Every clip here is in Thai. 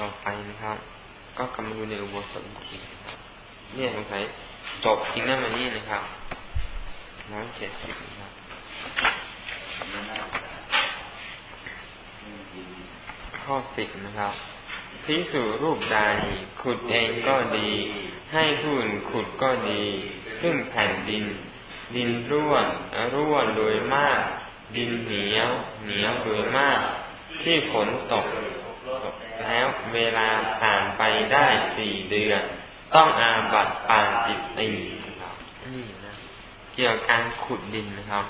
ต่อไปนะครับ ก็กำลังดูในอุโบสถอีกทีเนี่ยสงสัยจบจริงนะมันนี่นะครับร้อยเจ็ดสิบนะครับข้อสิบนะครับพิสูรูปใดขุดเองก็ดี ให้ผู้อื่นขุดก็ดี ซึ่งแผ่นดิน ดินร่วนร่วนโดยมาก ดินเหนียว เหนียวโดยมาก ที่ฝนตก แล้วเวลาผ่านไปได้สี่เดือน ต้องอาบัตปานจิตตีนี่นะเกี่ยวกับการขุดดินนะครับ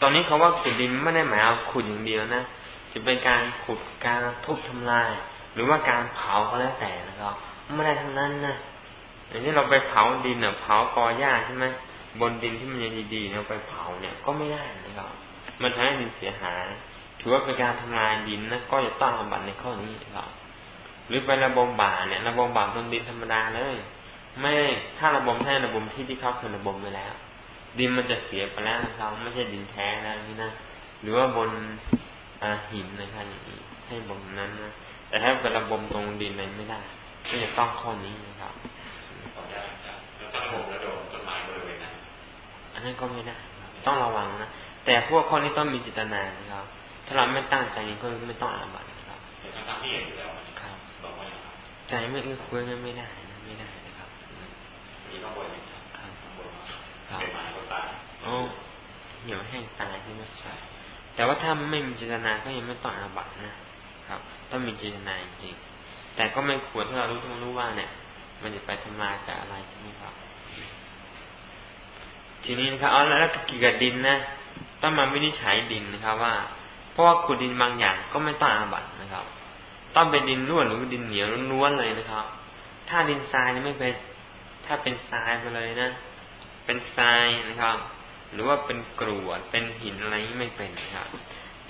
ตอนนี้เขาว่าขุดดินไม่ได้หมายเอาขุดอย่างเดียวนะจะเป็นการขุดการทุบทำลาย หรือว่าการเผาก็แล้วแต่นะครับไม่ได้ทั้งนั้นนะอย่างที่เราไปเผาดินเน่ะเผากอหญ้าใช่ไหมบนดินที่มันยังดีๆเราไปเผาเนี่ยก็ไม่ได้นะครับมันทำให้ดินเสียหาย ถือว่าเป็นการทำลายดินนะก็จะต้องอาบัตในข้อนี้ครับ หรือไประบมบ่าเนี่ยระบมบ่าบนดินธรรมดาเลย ไม่ถ้าระบมแท้ระบมที่ที่เขาเคยระบมไปแล้ว ดินมันจะเสียไปแล้วนะครับไม่ใช่ดินแท้แล้วนี่นะหรือว่าบนหินนะครับอย่างนี้ให้บนนั้นนะแต่ถ้าเป็นระบมตรงดินอะไรไม่ได้ก็จะต้องข้อนี้นะครับอันนั้นก็ไม่ได้ต้องระวังนะแต่พวกข้อนี้ต้องมีจิตนานะครับ ถ้าเราไม่ตั้งใจก็ไม่ต้องอาบัตินะครับ ใจไม่เอื้อเฟื้องั้นไม่ได้นะไม่ได้นะครับมีต้องบวชครับครับอ๋อเหี่ยวแห้งตายใช่ไหมใช่แต่ว่าถ้าไม่มีเจตนาก็ยังไม่ต้องอาบัตินะครับ ต้องมีเจตนาจริงแต่ก็ไม่ควรถ้าเรารู้ต้องรู้ว่าเนี่ย มันจะไปทำลายกับอะไรใช่ไหมครับ ทีนี้นะครับอ๋อแล้วก็เกี่ยวกับดินนะต้องมาวินิจฉัยดินนะครับว่า เพราะว่าขุดดินบางอย่างก็ไม่ต้องอาบัตินะครับ ต้องเป็นดินร่วนหรือดินเหนียวล้วนเลยนะครับ ถ้าดินทรายนี่ไม่เป็น ถ้าเป็นทรายไปเลยนะ เป็นทรายนะครับ หรือว่าเป็นกรวด เป็นหินอะไรไม่เป็นนะครับ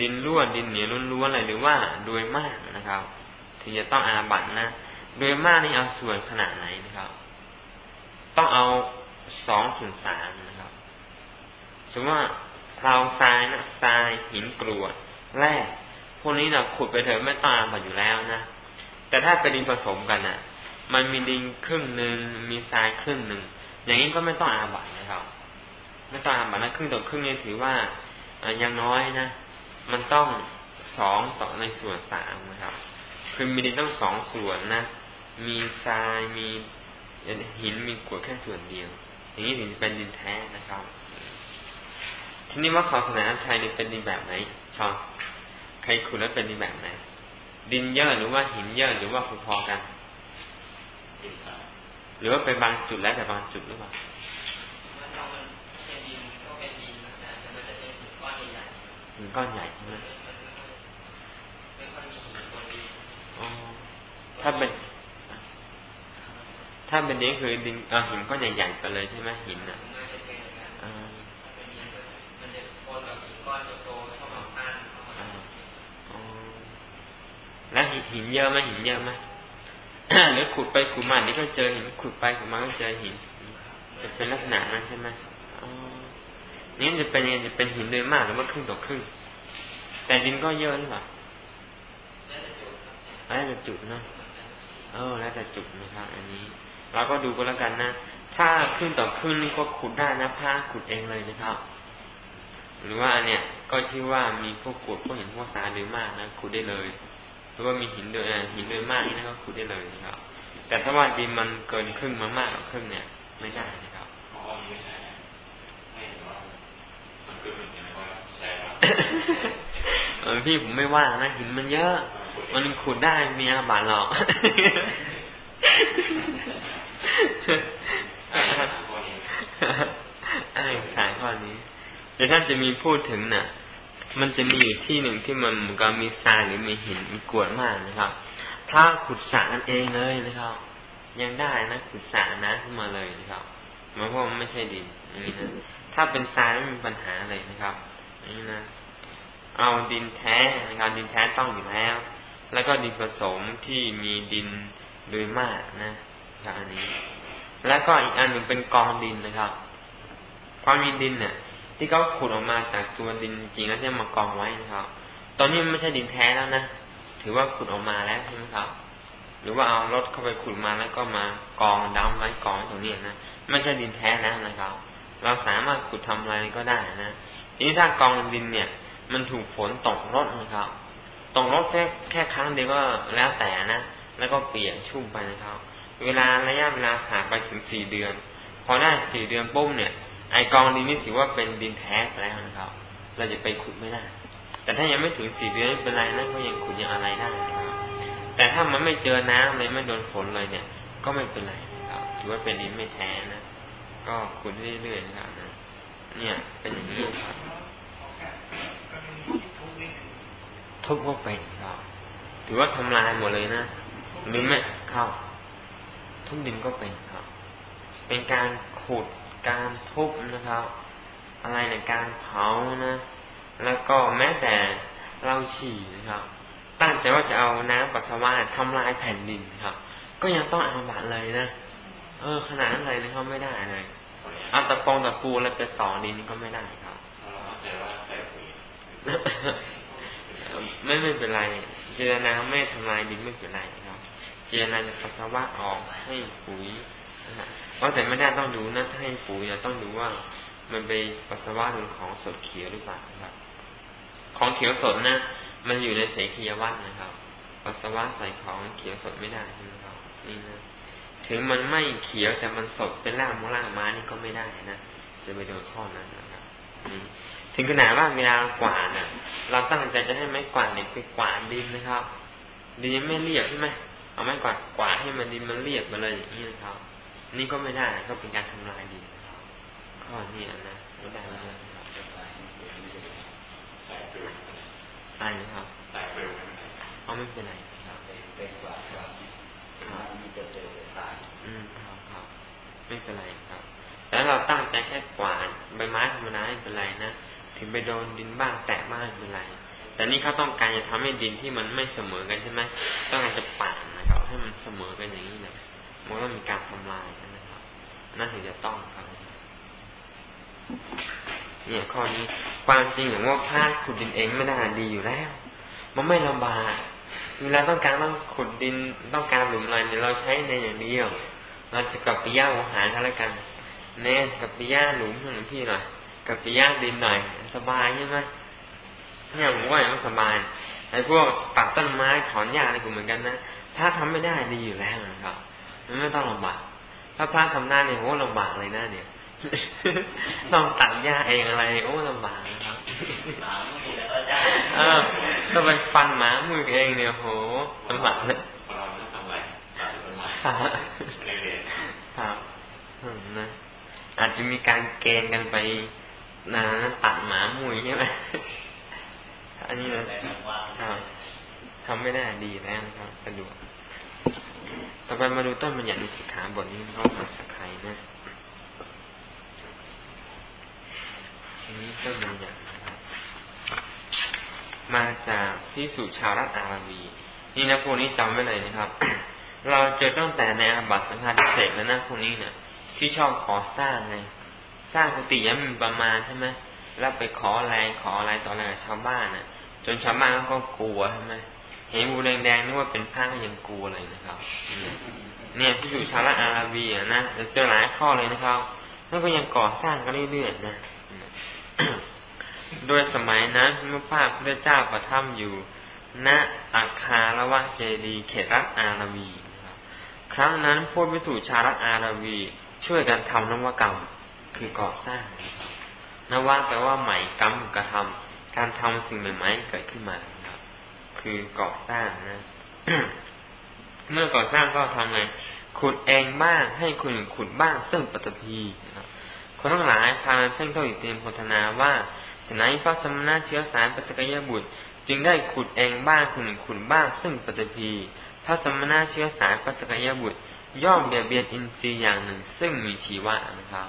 ดินร่วนดินเหนียวล้วนๆเลยหรือว่าโดยมากนะครับ ถึงจะต้องอาบัตนะ โดยมากนี่เอาส่วนขนาดไหนนะครับ ต้องเอาสองส่วนสามนะครับ สมมติว่าเราทรายนะทรายหินกรวดแร่ พวกนี้นะขุดไปเถอะไม่ต้องอาบัตอยู่แล้วนะแต่ถ้าเป็นดินผสมกันนะ่ะ มันมีดินครึ่งหนึ่งมีทรายครึ่งหนึ่งอย่างนี้ก็ไม่ต้องอาบัตนะครับ ไม่ต้องอาบัตนะครึ่งต่อครึ่งนี่ถือว่ายังน้อยนะมันต้องสองต่อในส่วนสามนะครับ คือมีดินต้องสองส่วนนะมีทรายมีหินมีกรวดแค่ส่วนเดียว อย่างนี้ถึงจะเป็นดินแท้นะครับ ทีนี้ว่าขอสนาชัยนี่เป็นดินแบบไหนชอบ ใครขุดแล้วเป็นแบบไหน ดินเยอะหรือว่าหินเยอะหรือว่าพอๆกันหรือว่าเป็นบางจุดแล้วแต่บางจุดหรือเปล่าหินก้อนใหญ่ใช่ไหมถ้าเป็นถ้าเป็นนี้คือดินหินก้อนใหญ่ๆไปเลยใช่ไหมหินอะแล้ว หินเยอะไหมหินเยอะไหมหรือขุดไปขุดมานี่ก็เจอหินขุดไปขุดมาก็เจอหินจะเป็นลักษณะนั้นใช่ไหมนี่จะเป็นยังจะเป็นหินโดยมากหรือว่าครึ่งต่อครึ่งแต่ดินก็เยอะหรือเปล่าแล้วแต่จุดนะเออ แล้วแต่จุดนะครับอันนี้เราก็ดูก็แล้วกันนะถ้าครึ่งต่อครึ่งนี่ก็ขุดได้นะผ้าขุดเองเลยนะครับ หรือว่าเนี่ยก็ชื่อว่ามีพวกกวดพวกหินพวกสาหรือมากนะขุดได้เลย รือว่ามีหินโดยหินโดยมากนี่ก็ขุดได้เลยนะครับ แต่ถ้าว่าดินมันเกินครึ่งมามากกว่าครึ่งเนี่ย ไม่ได้นะครับเออพี่ผมไม่ว่านะหินมันเยอะ มันขุดได้มีอาบานหรอกไอ้สายข้อนี้เดี๋ยวท่านจะมีพูดถึงน่ะ มันจะมีอยู่ที่หนึ่งที่มันมือนกับมีทรายหรือมีหินมีกวดมากนะครับถ้าขุดสระนั่นเองเลยนะครับ ยังได้นะขุดสระนะขึ้นมาเลยนะครับหมายความว่าไม่ใช่ดินอย่างนี่นะถ้าเป็นทรายไม่มีปัญหาเลยนะครับนี่นะเอาดินแท้นะครับดินแท้ต้องอยู่แล้ว แล้วก็ดินผสมที่มีดินโดยมากนะอันนี้ แล้วก็อีกอันหนึ่งเป็นกองดินนะครับ ความมีดินเนี่ย ที่เขาขุดออกมาจากตัวดินจริงแล้วจะมากองไว้นะครับ ตอนนี้มันไม่ใช่ดินแท้แล้วนะ ถือว่าขุดออกมาแล้วใช่ไหมครับ หรือว่าเอารถเข้าไปขุดมาแล้วก็มากองดำไว้กองตรงนี้นะ ไม่ใช่ดินแท้นะนะครับ เราสามารถขุดทำอะไรก็ได้นะ ทีนี้ถ้ากองดินเนี่ย มันถูกฝนตกรถนะครับ ตกรถแค่แค่ครั้งเดียวก็แล้วแต่นะ แล้วก็เปียกชุ่มไปนะครับ เวลาระยะเวลาผ่านไปถึงสี่เดือน พอได้สี่เดือนปุ๊บเนี่ย ไอกองดินนี่ถือว่าเป็นดินแท้แล้วนะครับ เราจะไปขุดไม่ได้ แต่ถ้ายังไม่ถึงสี่เดือนไม่เป็นไรนะก็ยังขุดยังอะไรได้นะครับ แต่ถ้ามันไม่เจอน้ำเลยไม่โดนฝนเลยเนี่ย ก็ไม่เป็นไรครับ ถือว่าเป็นดินไม่แท้นะ ก็ขุดเรื่อยๆนะครับนะเนี่ย เป็นอย่างนี้ครับทุบก็เป็นครับ ถือว่าทำลายหมดเลยนะหรือไม่เข้าทุบดินก็เป็นครับ เป็นการขุด การทุบนะครับ อะไรในการเผานะ แล้วก็แม้แต่เราฉี่นะครับ ตั้งใจว่าจะเอาน้ำปัสสาวะทำลายแผ่นดินครับ ก็ยังต้องอาบัตเลยนะเออขนาดนั้นเลยนะครับไม่ได้เลยเอาตะปองตะปูอะไรไปต่อดินก็ไม่ได้ครับไม่ไม่เป็นไร เจรนาไม่ทำลายดินไม่เป็นไรครับ เจรนาจะปัสสาวะออกให้ปุ๋ย เพราะแต่ไม่ได้ต้องดูนะถ้าให้ปุ๋ยต้องดูว่ามันไปปัสสาวะโดนของสดเขียวหรือเปล่าครับ ของเขียวสดนะมันอยู่ในเสขียวัตนะครับ ปัสสาวะใส่ของเขียวสดไม่ได้ใช่ไหมครับนี่นะถึงมันไม่เขียวแต่มันสดเป็นล่างมล่างม้านี่ก็ไม่ได้นะจะไปโดนข้อนั้นนะครับนี่ถึงขนาดว่าเวลากวาดนะเราตั้งใจจะให้ไม้กวาดเด็กไปกวาดดินนะครับดินไม่เรียบใช่ไหมเอาไม้กวาดกวาดให้มันดินมันเรียบมาเลยอย่างนี้นะครับ นี่ก็ไม่ได้ก็เป็นการทำลายดินข้อนี้นะไม่ได้เลยครับตายนะครับเอาไม่เป็นไรครับเป็นกว่าครับครับอืมครับครับไม่เป็นไรครับแล้วเราตั้งใจแค่กวาดใบไม้ธรรมดาไม่เป็นไรนะถึงไปโดนดินบ้างแตะบ้างไม่เป็นไรแต่นี่เขาต้องการจะทำให้ดินที่มันไม่เสมอกันใช่ไหมต้องการจะป่านนะครับให้มันเสมอกันอย่างนี้นะ มันก็มีการทำลายนะครับ นั่นถึงจะต้องครับ เนี่ยข้อนี้ความจริงอย่างว่าพลาดขุดดินเองไม่ได้ดีอยู่แล้ว มันไม่ลำบากเวลาต้องการต้องขุดดินต้องการหลุมอะไรเนี่ยเราใช้ในอย่างเดียวเราจะกับไปย่าอาหารกันแล้วกันเน่กับไปย่าหลุมหนึ่งพี่หน่อยกับไปย่าดินหน่อยสบายใช่ไหมเนี่ยผมว่ามันสบายไอ้พวกตัดต้นไม้ถอนหญ้าอะไรก็เหมือนกันนะ ถ้าทำไม่ได้ดีอยู่แล้วนะครับ ไม่ต้องลำบากถ้าพระทำได้เนี่ยโอ้ลำบากเลยนะเนี่ยต้องตัดหญ้าเองอะไรโอ้ลำบากนะครับหมามือแล้วหญ้าเออต้องไปฟันหมามือเองเนี่ยโหลำบากเลยเราทำอะไรตัดต้นไม้ครับนะอาจจะมีการเกณฑ์กันไปนะตัดหมามุยใช่ไหมอันนี้นะทำไม่ได้ดีแล้วนะครับสะดวก ต่อไปมาดูต้นบัญญัติสิกขาบทนี้เขาสักสักใครนะอันนี้ต้นบัญญัติมาจากที่สุชาวรัฐอาราวี นี่นะพวกนี้จำไว้เลยนะครับ เราเจอตั้งแต่ในอาบัติสังฆาทิเศษแล้วนะพวกนี้เนะี่ย ที่ชอบขอสร้างไงสร้างกุฏิยังมีประมาณใช่ไหมแล้วไปขออะไรขออะไรต่ออะไรกับชาวบ้านน่ะ จนชาวบ้านก็กลัวใช่ไหม เห็นบูแดงๆนึกว่าเป็นผ้าก็ยังกลัวเลยนะครับ เนี่ยที่อยู่ชาละอาราบีนะจะเจอหลายข้อเลยนะครับแล้วก็ยังก่อสร้างกันเรื่อยๆนะโดยสมัยนั้นเมื่อพระพุทธเจ้าประทับอยู่ณอาคาละวะเจดีเขตรัฐอาราวีครั้งนั้นพวกวิสุชารัฐอาราวี ช่วยกันทำนวกรรม คือก่อสร้างนวะแปลว่าใหม่กรรมกระทำการทำสิ่งใหม่ๆเกิดขึ้นมา คือก่อสร้างนะ เมื่อก่อสร้างก็ทำไงขุดเองบ้างให้คนอื่นขุดบ้างซึ่งปฐพีคนทั้งหลายพาเพ่งเข้าอีกเตรียมโพธนาว่าฉนั้นพระสมณะเชื้อสายปัสกยบุตร จึงได้ขุดเองบ้างคนอื่นขุดบ้างซึ่งปฐพีพระสมณะเชื้อสายปัสกยบุตร ย่อมเบียดเบียนอินทรีย์อย่างหนึ่ง ซึ่งมีชีวะนะครับ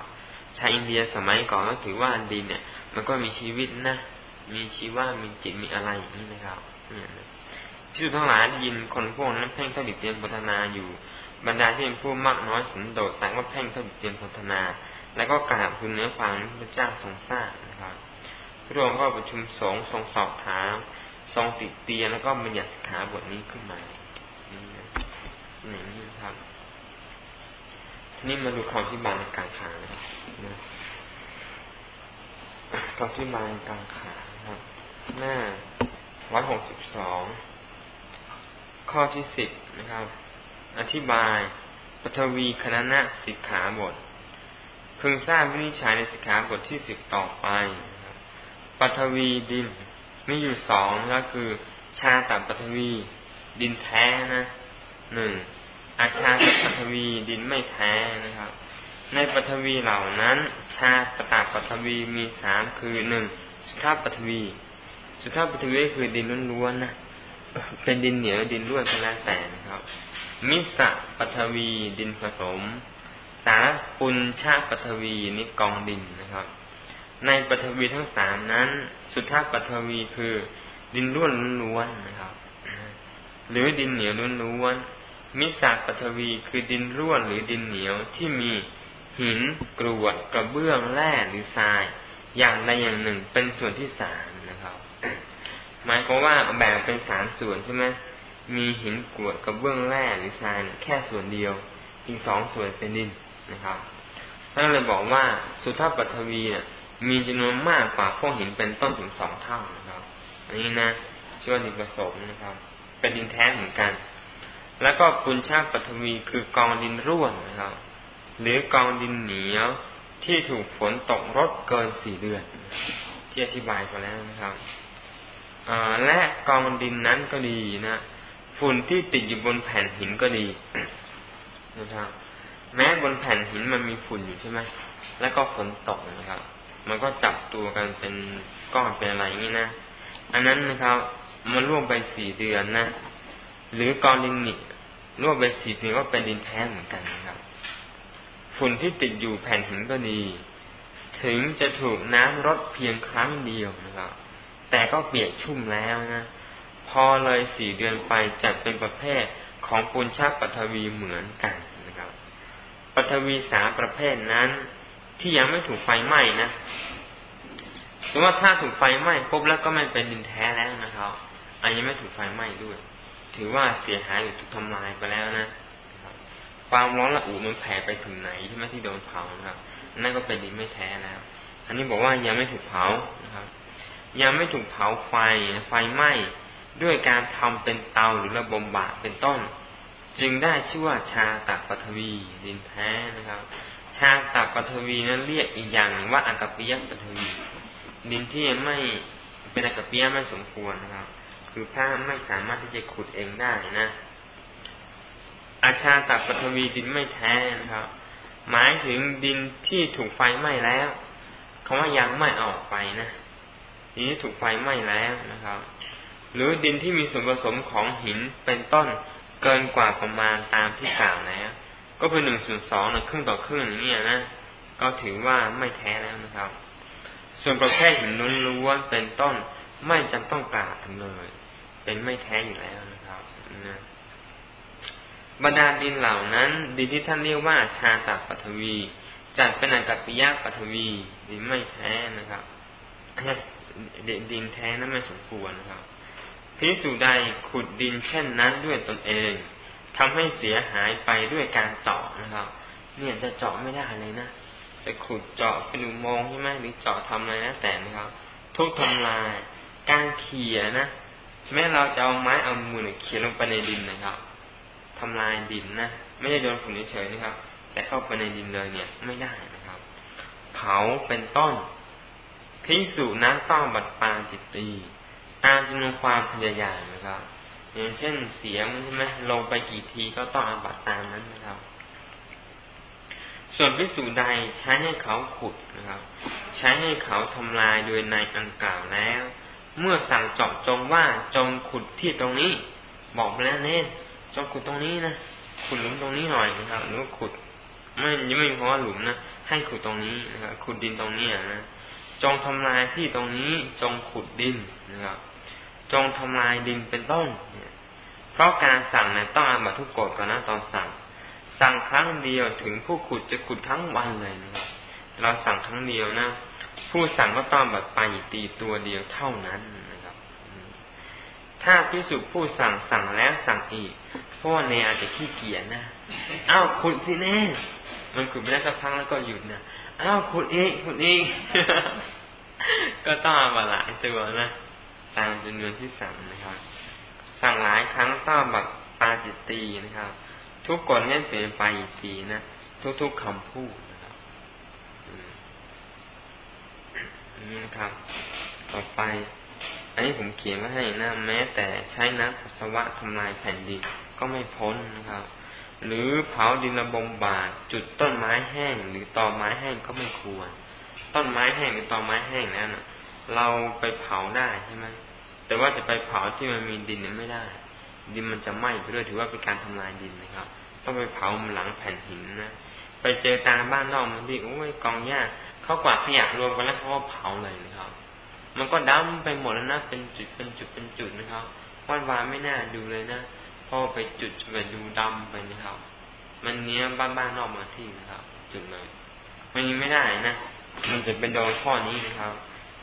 ชาวอินเดียสมัยก่อนก็ถือว่าดินเนี่ย มันก็มีชีวิตนะ มีชีวะมีจิตมีอะไรอย่างนี้นะครับ พิสุทั้งหลายยินคนพวกนั้นเพ่งเท่าดิเตียมพัฒนาอยู่ บรรดาที่เป็นผู้มากน้อยสันโดษต่างก็เพ่งเท่าดิเตียมพัฒนา แล้วก็กราบคุณเนื้อฟังพระเจ้าทรงสร้างนะครับพระองค์ก็ประชุมสงฆ์ทรงสอบถามทรงติดเตียนแล้วก็บัญญัติสิกขาบทนี้ขึ้นมาทีนี้มาดูคำที่บาลในกลางขานะครับคำที่บาลในกลางขาครับหน้า ร้อยหกสิบสองข้อที่สิบนะครับ อธิบายปฐวีคณนะสิกขาบทพึงทราบวินิจฉัยในสิกขาบทที่สิบต่อไปปฐวีดินมีอยู่สองก็คือ ชาตับปฐวีดินแท้นะหนึ่งอาชาตับปฐวีดินไม่แท้นะครับ ในปฐวีเหล่านั้น ชาปตาปฐวีมีสามคือหนึ่งสุทาปฐวี สุทาปฐวีคือดินล้วนๆนะเป็นดินเหนียวดินร่วนก็แล้วแต่นะครับ มิสะปฐวีดินผสม สาปุญชาปฐวีนี่กองดินนะครับ ในปฐวีทั้งสามนั้น สุทธาปฐวีคือดินร่วนล้วนนะครับ หรือดินเหนียวล้วนมิสะปฐวีคือดินร่วนหรือดินเหนียวที่มีหินกรวดกระเบื้องแร่หรือทราย อย่างใดอย่างหนึ่งเป็นส่วนที่สาม หมายความว่าแบ่งเป็นสามส่วนใช่ไหมมีหินกรวดกระเบื้องแร่หรือทรายแค่ส่วนเดียว อีกสองส่วนเป็นดินนะครับท่านเลยบอกว่าสุทัปฐวีเนี่ยมีจำนวนมากกว่าพวกหินเป็นต้นถึงสองเท่านะครับ อันนี้นะชื่อว่าดินผสมนะครับ เป็นดินแท้เหมือนกัน แล้วก็ปุญชาปฐวีคือกองดินร่วนนะครับ หรือกองดินเหนียวที่ถูกฝนตกรดเกินสี่เดือนที่อธิบายไปแล้วนะครับ และกองดินนั้นก็ดีนะฝุ่นที่ติดอยู่บนแผ่นหินก็ดีนะครับ แม้บนแผ่นหินมันมีฝุ่นอยู่ใช่ไหมแล้วก็ฝนตกนะครับ มันก็จับตัวกันเป็นก้อนเป็นอะไรอย่างนี้นะอันนั้นนะครับ มันร่วงไปสี่เดือนนะหรือกองดินนี่ร่วงไปสี่เดือนก็เป็นดินแท้เหมือนกันนะครับ ฝุ่นที่ติดอยู่แผ่นหินก็ดี ถึงจะถูกน้ำรดเพียงครั้งเดียวนะครับ แต่ก็เปียกชุ่มแล้วนะ พอเลยสี่เดือนไปจัดเป็นประเภทของปูนชักปฐวีเหมือนกันนะครับปฐวีสาประเภทนั้นที่ยังไม่ถูกไฟไหม้นะถือว่าถ้าถูกไฟไหม้ปุ๊บแล้วก็ไม่เป็นดินแท้แล้วนะครับอันยังไม่ถูกไฟไหม้ด้วย ถือว่าเสียหายหรือถูกทำลายไปแล้วนะความร้อนระอุมันแผ่ไปถึงไหนใช่ไหมที่โดนเผานะครับนั่นก็เป็นดินไม่แท้แล้วอันนี้บอกว่ายังไม่ถูกเผา ยังไม่ถูกเผาไฟไฟไหม้ด้วยการทำเป็นเตาหรือระบมบาเป็นต้น จึงได้ชื่อว่าชาตักปฐวีดินแท้นะครับ ชาตักปฐวีนั้นเรียกอีกอย่างหนึ่งว่าอากาปิยปฐวี ดินที่ไม่เป็นอากาปิยไม่สมควรนะครับ คือพระไม่สามารถที่จะขุดเองได้นะ อาชาตักปฐวีดินไม่แท้นะครับ หมายถึงดินที่ถูกไฟไหม้แล้วคำว่ายังไม่ออกไปนะ นี้ถูกไฟไหม้แล้วนะครับ หรือดินที่มีส่วนผสมของหินเป็นต้นเกินกว่าประมาณตามที่กล่าวแล้ว ก็คือหนึ่งส่วนสองนะครึ่งต่อครึ่งอย่างนี้นะก็ถือว่าไม่แท้แล้วนะครับ ส่วนประเภทหินล้วนเป็นต้นไม่จำต้องกล่าวถึงเลย เป็นไม่แท้อยู่แล้วนะครับนะบรรดาดินเหล่านั้น ดินที่ท่านเรียกว่าชาตาปัทวีจัดเป็นอากาปิยะปัทวีดินไม่แท้นะครับ ดินแท้นั้นไม่สมควรนะครับพิสูจใดขุดดินเช่นนั้นด้วยตนเองทำให้เสียหายไปด้วยการเจาะนะครับ เนี่ยจะเจาะไม่ได้เลยนะจะขุดเจาะเป็นอุโมงค์ใช่ไหมหรือเจาะทำอะไรนะแต่นะครับ ทุกทำลายการเขี่ยนะแม้เราจะเอาไม้เอามือเขี่ยลงไปในดินนะครับทำลายดินนะไม่ใช่โดนฝุ่นเฉยๆนะครับ แต่เข้าไปในดินเลยเนี่ยไม่ได้นะครับ เผาเป็นต้น พิสูจนั้นต้องบัดปาจิตตีตามจำนวนความพยายามนะครับอย่างเช่นเสียงใช่ไหมลงไปกี่ทีก็ต้องอาบัตตามนั้นนะครับ ส่วนพิสูจใดใช้ให้เขาขุดนะครับ ใช้ให้เขาทำลายโดยในอันกล่าวแล้ว เมื่อสั่งเจาะจงว่าจงขุดที่ตรงนี้ บอกแล้วเน้นจงขุดตรงนี้นะขุดหลุมตรงนี้หน่อยนะครับหรือขุด ไม่ยังไม่เพราะว่าหลุมนะให้ขุดตรงนี้นะครับขุดดินตรงนี้นะ จงทำลายที่ตรงนี้จงขุดดินนะครับจงทำลายดินเป็นต้นเนี่ยเพราะการสั่งเนี่ยต้องอาบัตทุกกฎก่อนนะตอนสั่ง สั่งครั้งเดียวถึงผู้ขุดจะขุดทั้งวันเลยนะครับเราสั่งครั้งเดียวนะ ผู้สั่งก็ต้องบัตไปตีตัวเดียวเท่านั้นนะครับ ถ้าพิสุผู้สั่งสั่งแล้วสั่งอีกพราะว่าเนอาจจะขี้เกียจนะ อ้าวขุดสิแน่ มันขุดไปได้สักพักแล้วก็หยุดนะ อ้าวขุดอีกขุดอีกก็ต้องอาบัตหลายตัวนะ ตามจำนวนที่สั่งนะครับ สั่งหลายครั้งต้องบัตปาจิตตีนะครับ ทุกกฎให้เปลี่ยนไปอีกทีนะทุกๆคำพูดนะครับนี่นะครับ ต่อไปอันนี้ผมเขียนไว้ให้นะแม้แต่ใช้น้ำปัสสาวะทำลายแผ่นดินก็ไม่พ้นนะครับ หรือเผาดินระบมบาดจุดต้นไม้แห้ง หรือตอไม้แห้งก็ไม่ควร ต้นไม้แห้งหรือตอไม้แห้งนั้นเราไปเผาได้ใช่ไหมแต่ว่าจะไปเผาที่มันมีดินเนี่ยไม่ได้ ดินมันจะไหม้ไปด้วยถือว่าเป็นการทำลายดินนะครับ ต้องไปเผาหลังแผ่นหินนะไปเจอตามบ้านนอกบางทีโอ้ยกองหญ้าเขากวาดขยะรวมกันแล้วเขาก็เผาเลยนะครับ มันก็ดำไปหมดแล้วนะเป็นจุดเป็นจุดเป็นจุดนะครับวันวานไม่น่าดูเลยนะ พ่อไปจุดไปดูดำไปนะครับ มันเนี้ยบ้านบ้านนอกมาที่นะครับ จุดเลยมันยังไม่ได้นะมันจะเป็นโดนข้อนี้นะครับ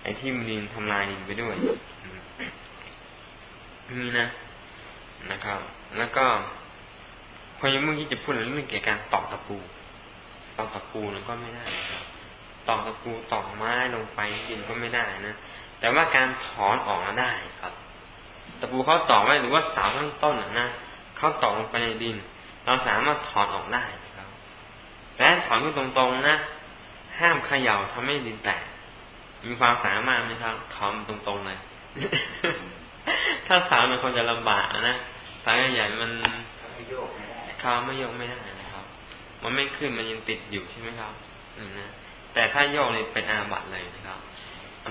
ไอ้ที่ดินทำลายดินไปด้วยนี่นะนะครับ แล้วก็พอยังเมื่อกี้จะพูดเรื่องเกี่ยวกับการตอกตะปูตอกตะปูนั้นก็ไม่ได้นะครับตอกตะปูตอกไม้ลงไปดินก็ไม่ได้นะแต่ว่าการถอนออกมาได้ครับ ตะปูเขาตอกไว้หรือว่าเสาทั้งต้นนะเขาตอกลงไปในดิน เราสามารถถอนออกได้นะครับแต่ถอนด้วยตรงๆนะห้ามเขย่าทำให้ดินแตกมีความสามารถไหมครับถอนตรงๆเลยถ้าสาวมันคงจะลำบากนะสายใหญ่มันเขาไม่โยกไม่ได้นะครับ มันไม่ขึ้นมันยังติดอยู่ใช่ไหมครับอืมนะแต่ถ้าโยกเลยเป็นอาบัตเลยนะครับ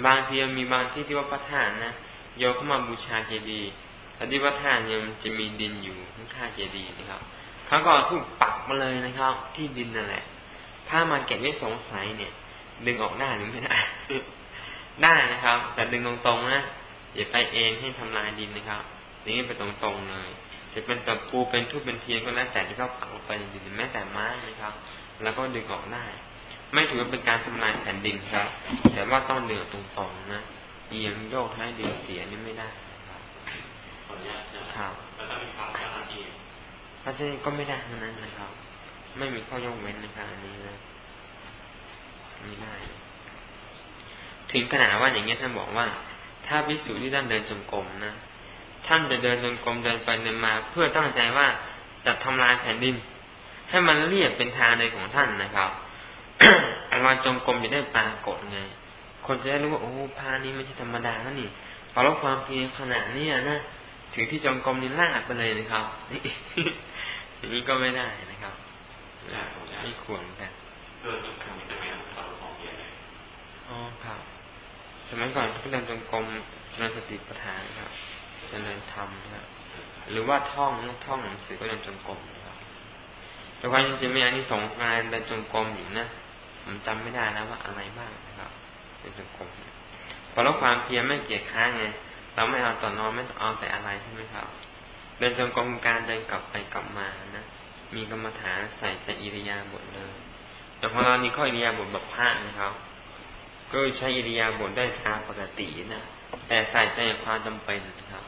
บางทีมีบางที่ที่ว่าพระธาตุนะ โยเข้ามาบูชาเจดีย์แล้วที่พระธาตุยังจะมีดินอยู่ข้างๆเจดีย์นะครับเขาก็ทุบปักมาเลยนะครับ ที่ดินนั่นแหละ ถ้ามาเก็บไม่สงสัยเนี่ย ดึงออกได้หรือไม่ได้ได้นะครับ แต่ดึงตรงๆนะอย่าไปเองให้ทำลายดินนะครับนี่ไปตรงๆเลย จะเป็นตะปูเป็นทุบเป็นเทียนก็แล้วแต่ที่เขาปักลงไปในดินแม้แต่ไม้นะครับ แล้วก็ดึงออกได้ ไม่ถือว่าเป็นการทำลายแผ่นดินครับ แต่ว่าต้องเดือดตรงๆนะ เอียงโยกให้ดินเสียนี่ไม่ได้ครับครับแล้วถ้ามีความสามารถที่พระเจ้าก็ไม่ได้ทั้งนั้นนะครับ ไม่มีข้อยกเว้นนะครับอันนี้นะไม่ได้ ถึงขนาดว่าอย่างเงี้ยท่านบอกว่า ถ้าพิสูจน์ที่ท่านเดินจงกรมนะท่านจะเดินจงกรมเดินไปเดินมา เพื่อตั้งใจว่าจะทำลายแผ่นดิน ให้มันเรียบเป็นทางในของท่านนะครับอันวันจงกรมจะได้ปรากฏไง คนจะได้รู้ว่าโอ้พานี้ไม่ใช่ธรรมดานะนี่พอลบความเพียรขนาดนี้นะถึงที่จงกรมนี่ลากไปเลยนะครับอย่างนี้ก็ไม่ได้นะครับไม่ควรกันเดินจงกรมจะไม่ทำของเพียรเลยอ๋อครับ สมัยก่อนก็เดินจงกรมเจริญสติปัฏฐานครับเจริญธรรมนะครับหรือว่าท่องท่องหนังสือก็เดินจงกรมนะครับแต่ความจริงๆมีอันนี้สงงานเดินจงกรมอยู่นะผมจำไม่ได้แล้วว่าอะไรบ้างนะครับ เดินจงกรมพอเราความเพียรไม่เกียจค้างไงเราไม่เอาต่อนอนไม่เอาแต่อะไรใช่ไหมครับ เดินจงกรมการเดินกลับไปกลับมานะ มีกรรมฐานใส่ใจอิริยาบถเลยแต่พอเรามีข้ออิริยาบถแบบพลาดนะครับ ก็ใช้อิริยาบถได้ตามปกตินะ แต่ใส่ใจความจำเป็นนะครับ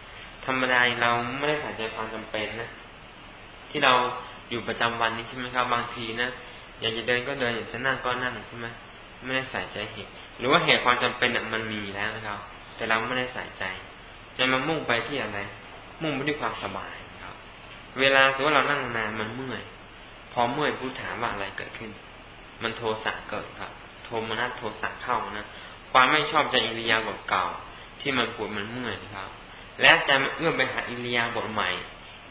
ธรรมดาเราไม่ได้ใส่ใจความจำเป็นนะ ที่เราอยู่ประจำวันนี้ใช่ไหมครับ บางทีนะ อยากจะเดินก็เดิน อยากจะนั่งก็นั่งใช่ไหม ไม่ได้ใส่ใจเหตุ หรือว่าเหตุความจำเป็นมันมีแล้วนะครับ แต่เราไม่ได้ใส่ใจจะมามุ่งไปที่อะไร มุ่งไปด้วยความสบายครับ เวลาสมมติเรานั่งนานมันเมื่อย พอเมื่อยผู้ถามว่าอะไรเกิดขึ้น มันโทสะเกิดครับ โทมนัสโทสะเข้านะ ความไม่ชอบใจอิริยาบถเก่า ที่มันปวดมันเมื่อยนะครับ และจะเอื้อมไปหาอิริยาบถใหม่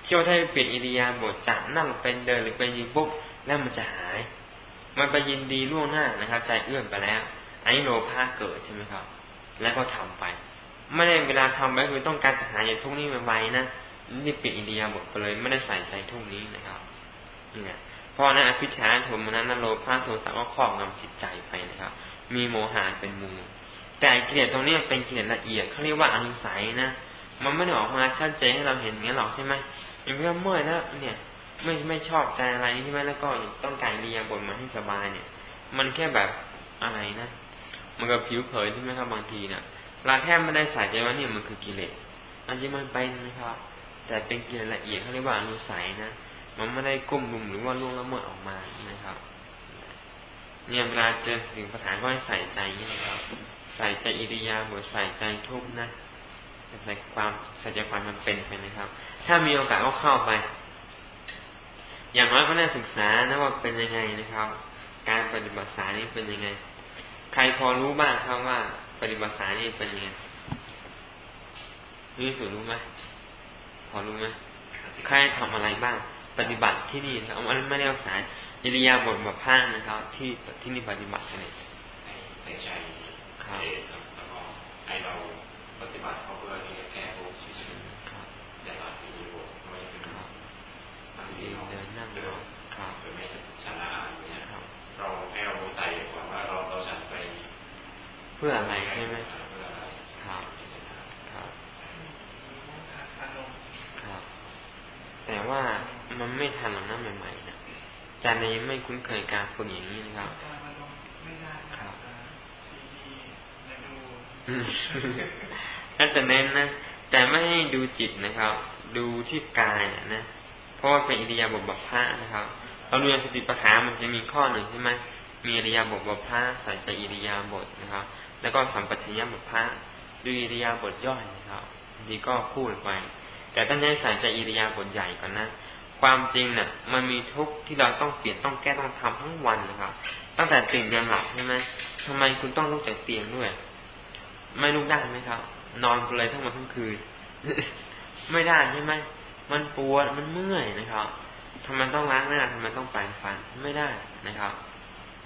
เที่ยวถ้าเปลี่ยนอิริยาบถจากนั่งเป็นเดินหรือเป็นยืนปุ๊บแล้วมันจะหาย มันไปยินดีล่วงหน้านะครับ ใจเอื้อมไปแล้วอันนี้โลภะเกิดใช่ไหมครับ แล้วก็ทำไป ไม่ได้เวลาทำไปคือต้องการจะหาอย่างทุกนี้ไวๆนะนี่ปลี่ยนอิริยาบถไปเลยไม่ได้ใส่ใจทุกนี้นะครับเนี่ยเพราะนั้นอภิชาโทมนั้นนโลภะโทสะก็ครอบงำจิตใจไปนะครับ มีโมหะเป็นมูลแต่กิเลสตรงนี้เป็นกิเลสละเอียดเขาเรียกว่าอนุสัยนะมันไม่ได้ออกมาชัดเจนให้เราเห็นอย่างนี้หรอกใช่ไหมอย่างเพื่อเมื่อยแล้วเนี่ย ไม่ไม่ชอบใจอะไรใช่ไหมแล้วก็ต้องการเรียงบนมาให้สบายเนี่ย มันแค่แบบอะไรนะมันก็ผิวเผยใช่ไหมครับบางทีเนี่ยเราแทบไม่ได้ใส่ใจว่าเนี่ยมันคือกิเลสอันที่มันเป็นนะครับ แต่เป็นกิเลสละเอียดเขาเรียกว่าอนุสัยนะมันไม่ได้ก้มลุมหรือว่าล่วงละเมิดออกมานะครับ เนี่ยเวลาเจอสิ่งประธานก็ให้ใส่ใจนี่นะครับ ใส่ใจอิริยาบถใส่ใจทุกนะใส่ความใส่ใจความมันเป็นไปนะครับ ถ้ามีโอกาสก็เข้าไป อย่างน้อยก็ได้ศึกษานะว่าเป็นยังไงนะครับ การปฏิบัติสายนี้เป็นยังไง ใครพอรู้บ้างครับว่า ปฏิบัติสายนี้เป็นยังไงมีสุรู้ไหมพอรู้ไหมใครทำอะไรบ้าง ปฏิบัติที่นี่นะครับมันไม่ได้เอาสายอิริยาบถแบบผ้านะครับ ที่ที่นี่ปฏิบัติกันเลยในใจครับแล้วก็ให้เราปฏิบัติเขาเพื่อที่จะแก้โรคเฉยๆแต่ละอิริยาบถไม่เป็นบางทีเราเดินนั่งเดินครับโดยไม่ชนะอย่างเงี้ยเราให้เรารู้ใจก่อนว่าเราเราฉันไป เพื่ออะไรใช่ไหมแต่ว่ามันไม่ทันหรอกนะใหม่ๆนะจารย์ยังไม่คุ้นเคยการฝึกอย่างนี้นะครับครับน่าจะเน้นนะแต่ไม่ให้ดูจิตนะครับ ดูที่กายนะเพราะว่าเป็นอิริยาบถบัพพะนะครับ เราดูสติปัฏฐานมันจะมีข้อหนึ่งใช่ไหม มีอิริยาบถบัพพะใส่ใจอิริยาบถนะครับ แล้วก็สัมปชัญญะบัพพะดูอิริยาบถย่อยนะครับดีก็คู่ไป แต่ต้องให้ใส่ใจอิริยาบถใหญ่ก่อนนะความจริงเนะ่ะ มันมีทุกที่เราต้องเปลี่ยนต้องแก้ต้องทำทั้งวันนะครับ ตั้งแต่ตื่นยันหลับใช่ไหมทำไมคุณต้องลุกจากเตียงด้วย ไม่ลุกได้ไหมครับ นอนไปเลยทั้งวันทั้งคืน ไม่ได้ใช่ไหมมันปวดมันเมื่อยนะครับทำไมต้องล้างหน้าทำไมต้องแปรงฟันไม่ได้นะครับ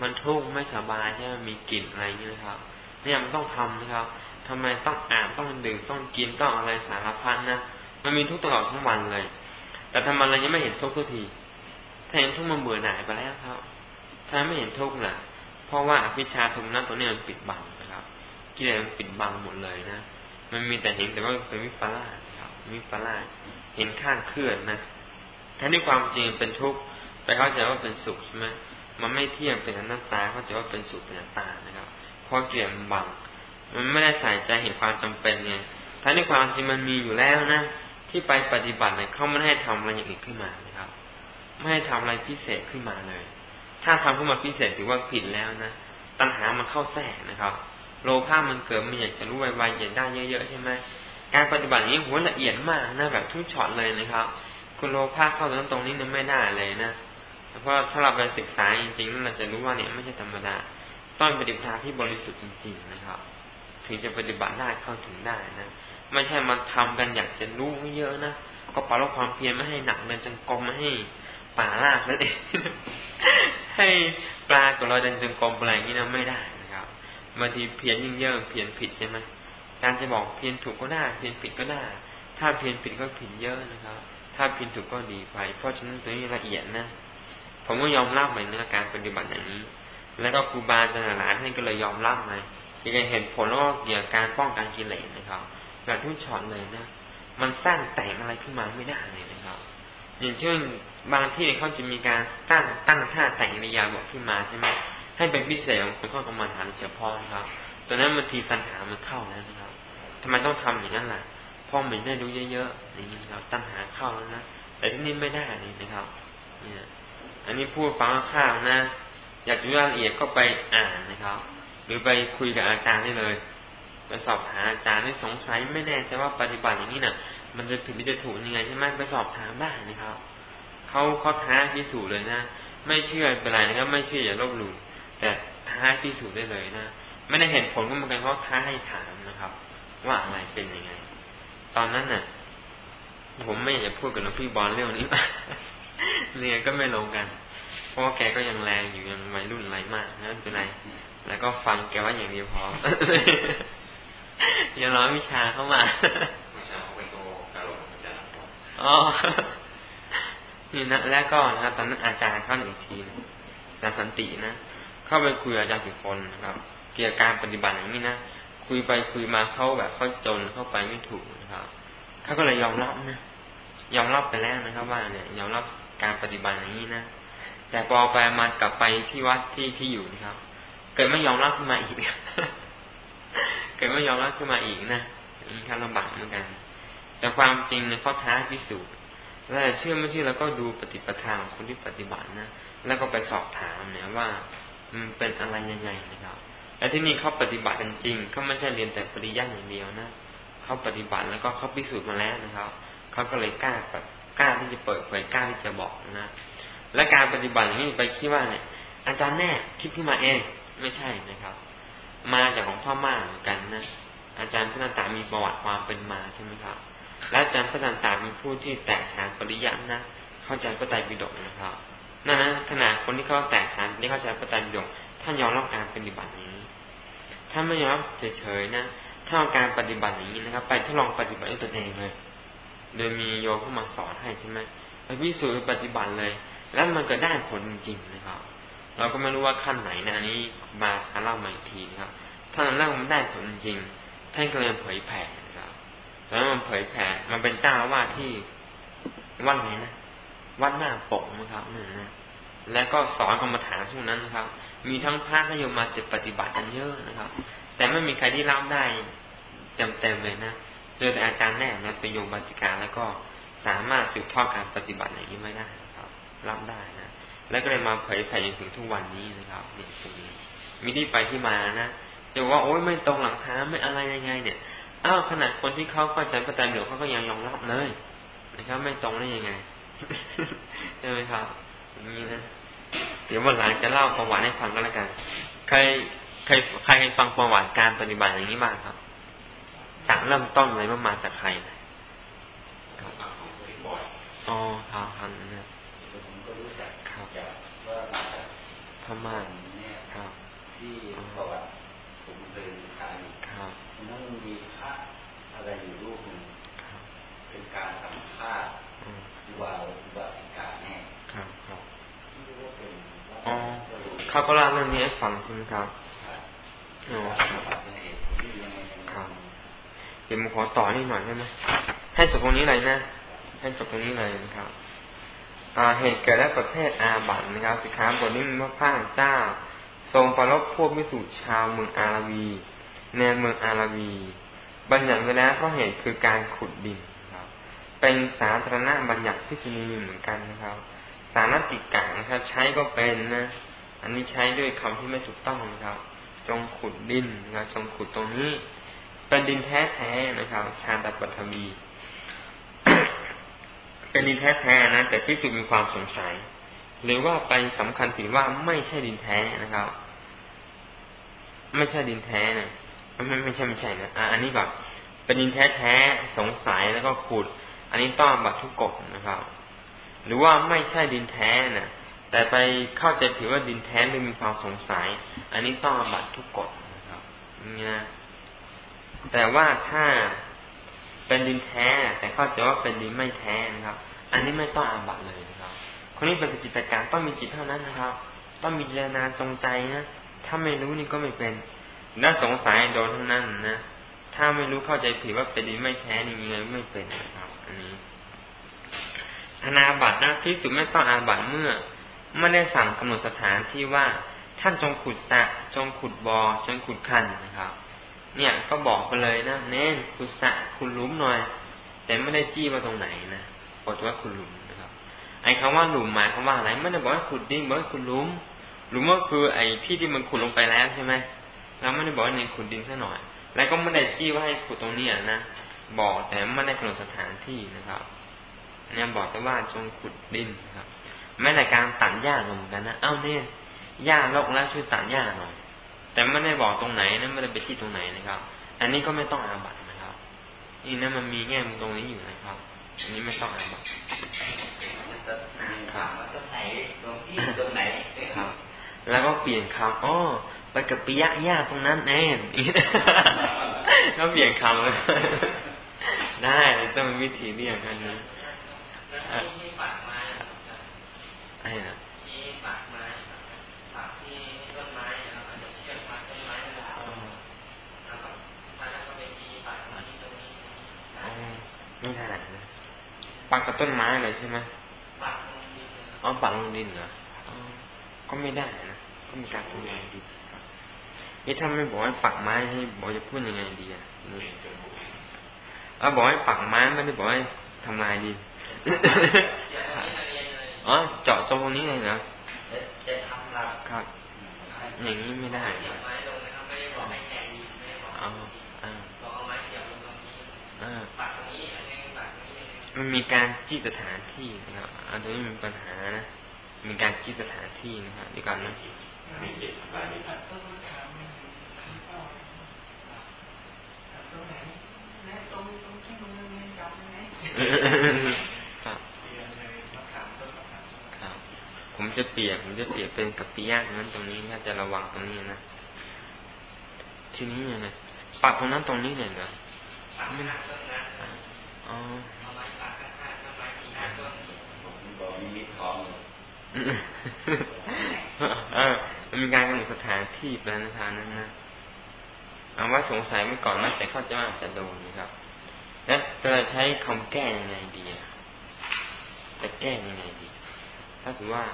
มันทุกข์ไม่สบายใช่ไหมมีกลิ่นอะไรอย่างนี้นะครับ เนี่ยมันต้องทำนะครับทำไมต้องอ่านต้องดื่มต้องกินต้องอะไรสารพัดนะมันมีทุกตลอดทั้งวันเลย แต่ทำไมเรายังไม่เห็นทุกข์ทุกทีถ้าเห็นทุกข์มันเบื่อหน่ายไปแล้วครับ ถ้าไม่เห็นทุกข์น่ะ เพราะว่าอภิชาทุมนั้นตัวนี้มันปิดบังนะครับกิเลสมันปิดบังหมดเลยนะ มันมีแต่เห็นแต่ว่าเป็นวิปลาสครับวิปลาสเห็นข้างเคลื่อนนะถ้าในความจริงเป็นทุกข์ไปเข้าใจว่าเป็นสุขใช่ไหม มันไม่เที่ยงเป็นอนัตตาเขาใจว่าเป็นสุขเป็นอนัตตานะครับเพราะเกลียดมันบัง มันไม่ได้ใส่ใจเห็นความจำเป็นไงถ้าในความจริงมันมีอยู่แล้วนะที่ไปปฏิบัติเนี่ยเขาไม่ให้ทำอะไรอย่างอื่นขึ้นมานะครับ ไม่ให้ทำอะไรพิเศษขึ้นมาเลย ถ้าทำขึ้นมาพิเศษถือว่าผิดแล้วนะตัณหามันเข้าแทรกนะครับ โลภะมันเกิดมันอยากจะรู้ไวๆอยากได้เยอะๆใช่ไหมการปฏิบัตินี้หัวละเอียดมากนะแบบทุกช็อตเลยนะครับ คุณโลภะเข้าตรงตรงนี้เนี่ยไม่ได้เลยนะ เพราะถ้าเราไปศึกษาจริงๆนั่นเราจะรู้ว่าเนี่ยไม่ใช่ธรรมดา ต้องปฏิบัติที่บริสุทธิ์จริง ๆ นะครับ ถึงจะปฏิบัติได้เข้าถึงได้นะไม่ใช่มาทำกันอยากจะรู้เยอะนะก็ปลดความเพียรไม่ให้หนักเดินจงกรมไม่ให้ป่าลากนั่นเองให้ปลากับเราเดินจงกรมอะไรอย่างนี้นะไม่ได้นะครับบางทีเพียรยิ่งเยอะเพียรผิดใช่ไหมการจะบอกเพียรถูกก็ได้เพียรผิดก็ได้ ถ้าเพียรผิดก็ผิดเยอะนะครับ ถ้าเพียรถูกก็ดีไป เพราะฉะนั้นตัวนี้ละเอียดนะ ผมก็ยอมรับเลยในการปฏิบัติอย่างนี้ แล้วก็ครูบาอาจารย์หลานท่านก็เลยยอมรับไงจะเห็นผลแล้วก็เกี่ยวกับการป้องกันกิเลสนะครับแบบทุกช็อตเลยนะมันสร้างแต่งอะไรขึ้นมาไม่ได้เลยนะครับ อย่างเช่นบางที่เขาจะมีการตั้งตั้งท่าแต่งอิริยาบถขึ้นมาใช่ไหมให้เป็นพิเศษของคนข้ากรรมฐานเฉพาะนะครับตอนนั้นมันทีตัณหามันเข้าแล้วนะครับทำไมต้องทำอย่างนั้นล่ะพ่อเหมือนได้รู้เยอะๆอย่างนี้ครับ ตัณหาเข้าแล้วนะแต่ที่นี่ไม่ได้เลยนะครับ เนี่ย อันนี้พูดฟังข้าวนะ อยากจะรายละเอียดก็ไปอ่านนะครับ หรือไปคุยกับอาจารย์ได้เลยไปสอบถามอาจารย์ที่สงสัยไม่แน่ใจว่าปฏิบัติอย่างนี้น่ะ มันจะผิดหรือจะถูกยังไงใช่ไหมไปสอบถามได้นะครับเขาเขาท้าพิสูจน์เลยนะไม่เชื่อเป็นไรนะครับ ไม่เชื่ออย่าลบหลู่แต่ท้าพิสูจน์ได้เลยนะไม่ได้เห็นผลก็เหมือนกันเขาท้าให้ถามนะครับ ว่าอะไรเป็นยังไง ตอนนั้นน่ะ ผมไม่อยากจะพูดกับหลวงพี่บอลเรื่องนี้ เนี่ยก็ไม่ลงกัน เพราะว่าแกก็ยังแรงอยู่ยังวัยรุ่นไรมากนะเป็นไรแล้วก็ฟังแกว่าอย่างเดียวพออย่าร้อยวิชาเข้ามาวิชาเขาเป็นตัวกระโหลกอาจารย์อ๋อนี่นะแล้วก็นะครับตอนนั้นอาจารย์เข้าอีกทีนะอาจารย์สันตินะเข้าไปคุยอาจารย์สุคนนะครับ เกี่ยวกับการปฏิบัติอย่างนี้นะคุยไปคุยมาเขาแบบเขาจนเข้าไปไม่ถูกนะครับเขาก็เลยยอมรับนะยอมรับไปแล้วนะครับ ว่าเนี่ยยอมรับ การปฏิบัติอย่างนี้นะแต่พอไปมากลับไปที่วัดที่ที่อยู่นะครับ เกิดไม่ยอมรับขึ้นมาอีกเกิดไม่ยอมรับขึ้นมาอีกนะนี่ครับลำบากเหมือนกัน แต่ความจริงเนี่ยเขาท้าพิสูจน์แล้วเชื่อไม่เชื่อแล้วก็ดูปฏิปทาของคนที่ปฏิบัตินะแล้วก็ไปสอบถามเนี่ยว่ามันเป็นอะไรยังไงนะครับและที่นี่เขาปฏิบัติกันจริงเขาไม่ใช่เรียนแต่ปริยัติอย่างเดียวนะเขาปฏิบัติแล้วก็เขาพิสูจน์มาแล้วนะครับเขาก็เลยกล้าแบบ กล้าที่จะเปิดเผยกล้าที่จะบอกนะ และการปฏิบัติอย่างนี้ไปคิดว่าเนี่ย อาจารย์แน่คิดขึ้นมาเองไม่ใช่นะครับ มาจากของพ่อม่าเหมือนกันนะอาจารย์พระนันตามีประวัติความเป็นมาใช่ไหมครับ และอาจารย์พระนันตาเป็นผู้ที่แตกฉานปริยัตินะเข้าใจพระไตรปิฎกนะครับนั่นนะขนาดคนที่เขาแตกฉานนี่เข้าใจพระไตรปิฎกท่านยอมรับการปฏิบัตินี้ถ้าไม่ยอมเฉยๆนะถ้าการปฏิบัติอย่างนี้นะครับ ไปทดลองปฏิบัติด้วยตนเองเลย โดยมีโยเข้ามาสอนให้ใช่ไหมไปพิสูจน์ปฏิบัติเลย แล้วมันก็ได้ผลจริงๆนะครับ เราก็ไม่รู้ว่าขั้นไหนนะนี้มาคาเล่ามาอีกทีนะครับถ้านเล่ามันได้ผลจริงท่านก็เลยเผยแผ่นะครับแล้วมันเผยแผ่มันเป็นเจ้าว่าที่วัดไหนนะวัดหน้าปกนะครับนี่นะแล้วก็สอนกรรมฐานช่วงนั้นนะครับ มีทั้งพระทโยมมาจิตปฏิบัติกันเยอะนะครับ แต่ไม่มีใครที่รับได้เต็มๆเลยนะ เจอแต่อาจารย์แน่นะเป็นโยมบัติการแล้วก็สามารถสืบทอดการปฏิบัติอย่างนี้ไม่ได้ครับ รับได้นะแล้วก็เลยมาเผยแผ่จนถึงทุกวันนี้นะครับนี่ตรงนี้มีที่ไปที่มานะจะว่าโอ้ยไม่ตรงหลังคาไม่อะไรยังไง เนี่ยอ้าวขนาดคนที่เขาเข้าใจพระไตรปิฎกเขาก็ยังยอมรับเลยนะครับ ไม่ตรงได้ยังไงใช่ไหมครับอย่างนี้นะเดี๋ยววันหลังจะเล่าประวัติให้ฟังก็แล้วกัน ใครใครใครฟังประวัติการปฏิบัติอย่างนี้บ้างครับ จากเริ่มต้นเลยว่ามาจากใครครับอ๋อครับครับนะผมก็รู้จักครับว่ามาจากพม่าเนี่ยครับที่ประวัติผมเคยอ่านครับนั่นมีพระอะไรอยู่รูปหนึ่งเป็นการสัมภาษณ์วาอุบาสิกาแน่ครับครับอ๋อเขาก็เล่าเรื่องนี้ให้ฟังใช่ไหมครับอ๋อครับเดี๋ยวผมขอต่อนี่หน่อยได้ไหมให้จบตรงนี้เลยนะ ให้จบตรงนี้เลยนะครับเหตุเกิดและประเภทอาบัตนะครับสิขาบทนี้มีพระพาเจ้า ทรงประลบพวกมิสุชาวเมืองอาราวีในเมืองอาราวีบัญญัติไว้แล้วเพราะเหตุคือการขุดดินครับ เป็นสาธารณบัญญัติพิษุณีเหมือนกันนะครับ สารติกานะครับใช้ก็เป็นนะ อันนี้ใช้ด้วยคำที่ไม่ถูกต้องนะครับ จงขุดดินนะครับจงขุดตรงนี้ เป็นดินแท้ๆนะครับ ชาตปัทวีเป็นดินแท้ๆนะ แต่พิสุมีความสงสัย หรือว่าไปสำคัญผิดว่าไม่ใช่ดินแท้นะครับ ไม่ใช่ดินแท้นะไม่ไม่ใช่ไม่ใช่นะอันนี้แบบเป็นดินแท้แท้สงสัยแล้วก็ขุด อันนี้ต้องบัตทุกกฎนะครับ หรือว่าไม่ใช่ดินแท้นะแต่ไปเข้าใจผิดว่าดินแท้หรือมีความสงสัย อันนี้ต้องบัตทุกกฎนะครับนี่นะ แต่ว่าถ้าเป็นดินแท้ แต่เข้าใจว่าเป็นดินไม่แท้นะครับ อันนี้ไม่ต้องอาบัตเลยนะครับ คนนี้เป็นสจิตการต้องมีจิตเท่านั้นนะครับ ต้องมีเจตนาจงใจนะถ้าไม่รู้นี่ก็ไม่เป็นน่าสงสัยโดนทั้งนั้นนะถ้าไม่รู้เข้าใจผิดว่าเป็นดินไม่แท้นี่ยังไงไม่เป็นนะครับ อันนี้อนาบัตนะที่สุดไม่ต้องอาบัตเมื่อไม่ได้สั่งกำหนดสถานที่ว่าท่านจงขุดสะจงขุดบอ่อจงขุดคันนะครับ เนี่ยก็บอกไปเลยนะเน้นขุดสะขุดหลุมหน่อย แต่ไม่ได้จี้มาตรงไหนนะบอกว่าขุดลุมนะครับไอ้คำว่าหลุมหมายคำว่าอะไรไม่ได้บอกว่าขุดดินบอกว่าขุดลุมหลุมก็คือไอ้ที่ที่มันขุดลงไปแล้วใช่ไหมเราไม่ได้บอกว่าในขุดดินซะหน่อย แล้วก็ไม่ได้จี้ว่าให้ขุดตรงนี้นะบอกแต่ไม่ได้กำหนดสถานที่นะครับเนี่ยบอกแต่ว่าจงขุดดินครับแม้แต่การตัดหญ้าเหมือนกันนะ เอ้าเนี่ยหญ้าลกแล้วช่วยตัดหญ้าหน่อย แต่ไม่ได้บอกตรงไหนนะไม่ได้ไปที่ตรงไหนนะครับ อันนี้ก็ไม่ต้องอาบัตนะครับ นี่นะมันมีแง่มุมตรงนี้อยู่นะครับ อันนี้ไม่ต้องอาบัตครับตรงไหนตรงที่ตรงไหนครับ แล้วก็เปลี่ยนคำอ๋อไปกับปิยะยาตรงนั้นเองก็เปลี่ยนคำเลยได้ต้องมีวิธีเรียกกันนะไอ้นะที่ปากไม้ปากที่ต้นไม้แล้วก็เชือกมาต้นไม้แล้วแล้วก็มาแล้วก็ไปที่ปากมาที่ตรงนี้ไม่ได้นะ ปักกับต้นไม้เลยใช่ไหมปักลงดินอ๋อปักลงดินเหรอก็ไม่ได้นะก็มีการทำงานดินนี่ถ้าไม่บอกให้ปักไม้ให้บอกจะพูดยังไงดีอะเออบอกให้ปักไม้ไม่ได้บอกให้ทำลายดินอ๋อเจาะตรงนี้เลยนะจะทำหลักครับ อย่างนี้ไม่ได้อกให้แทนดินไม่ได้บอกบอกเอาไม้เสียบลงตรงนี้ปักตรงนี้อันนี้ปักตรงนี้ มันมีการจี้สถานที่นะครับอันนี้มีปัญหานะมีการจี้สถานที่นะครับดีก่อนนะมีจิตอะไรมีจิตตรงไหนตรงตรงที่มันมีจับไหมผมจะเปียกผมจะเปียกเป็นกับปียากนั้นตรงนี้น่าจะระวังตรงนี้นะทีนี้ยังไงปักตรงนั้นตรงนี้เนี่ยเหรอไม่อ๋ เออมันมีการกำหนดสถานที่ป็นนทานนั้นนะเอาว่าสงสัยไว้ก่อนนะแต่เข้าใจว่าจะโดนนะครับ แล้วจะใช้คำแก้ยังไงดีจะแก้ยังไงดี ถ้าถือว่า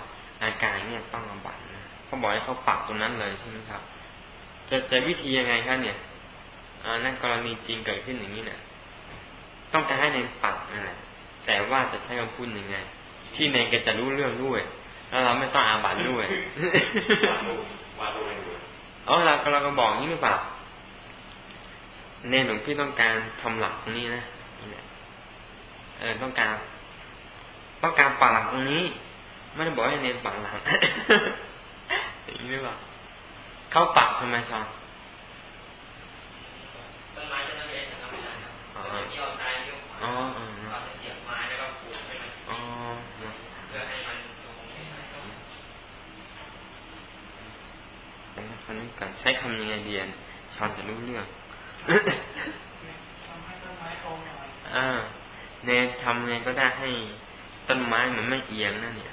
อาการเนี่ยต้องอบัตนะเขาบอกให้เขาปักตรงนั้นเลยใช่ไหมครับ จะจะวิธียังไงครับเนี่ยอ่านั่นกรณีจริงเกิดขึ้นอย่างนี้เนี่ยต้องการให้ในปักนั่นแหละแต่ว่าจะใช้คำพูดยังไง ที่ในก็จะรู้เรื่องด้วย แล้วเราไม่ต้องอาบัตด้วยอ๋อเราเราก็บอกนี้หรือเปล่าเนหลวงพี่ต้องการทำหลักตรงนี้นะนี่แหละเออต้องการ ต้องการปักหลักตรงนี้ ไม่ได้บอกให้เน้นปักหลังอย่างนี้หรือเปล่าเขาปักทำไมซอนต้นไม้จะต้องเรียนนะครับอ๋อที่เอาใจยกอ๋อเราจะเสียบไม้แล้วก็ปลูกให้มันอ๋อเพื่อให้มันตรงให้มันตรงคนนี้ ก่อนใช้คำยังไงเดียนชอนจะรู้เรื่องทำให้ต้นไม้โตหน่อยอ่าเนทำไงก็ได้ให้ต้นไม้มันไม่เอียงนั่นเนี่ย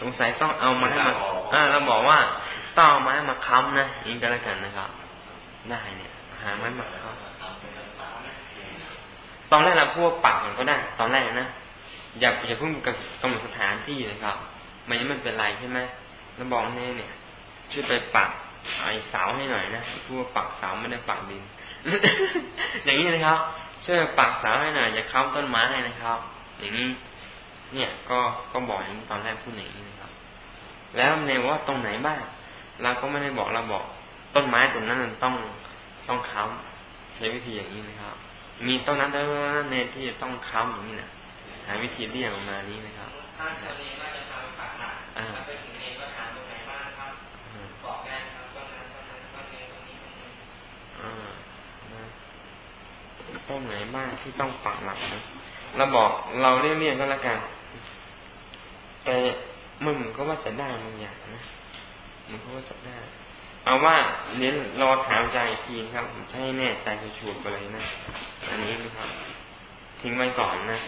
สงสัยต้องเอาไม้มาอ่าเราบอกว่าต้องเอาไม้มาค้ำนะนี่ก็แล้วกันนะครับ ได้เนี่ย หาไม้มาค้ำตอนแรกเราพูดปักมันก็ได้ ตอนแรกนะอย่าอย่าเพิ่งกำหนดสถานที่นะครับ มันยังไม่เป็นไรใช่ไหมแล้วบอกเน่เนี่ยช่วยไปปักไอเสาให้หน่อยนะพูดปักเสาไม่ได้ปักดิน อย่างนี้นะครับ ช่วยปักเสาให้หน่อยอย่าค้ำต้นไม้นะครับ อย่างนี้เนี่ยก็ก็บอกอย่างนี้ตอนแรกพูดอย่างนี้นะครับ แล้วในว่าตรงไหนบ้างเราก็ไม่ได้บอกเราบอกต้นไม้ตรงนั้นต้องต้องค้ำใช้วิธีอย่างนี้นะครับ มีต้นนั้นต้นนั้นในที่ต้องค้ำอย่างนี้นะหาวิธีเรียกออกมานี้นะครับถ้าตัวนี้ว่าจะทำปักหลักไปถึงเองก็ถามตรงไหนบ้างครับบอกได้ครับต้นนั้นต้นนั้นต้นนี้ตรงนี้ตรงนี้อ่า ต้นไหนบ้างที่ต้องปักหลักนะเราบอกเราเรียกๆก็แล้วกัน แต่มันเหมือนก็ว่าจะได้บางอย่างนะมันก็ว่าจะได้ เอาว่าเน้นรอถามใจทีครับผมจะให้แน่ใจชัวร์ไปเลยนะอันนี้นะครับ ทิ้งไว้ก่อนนะ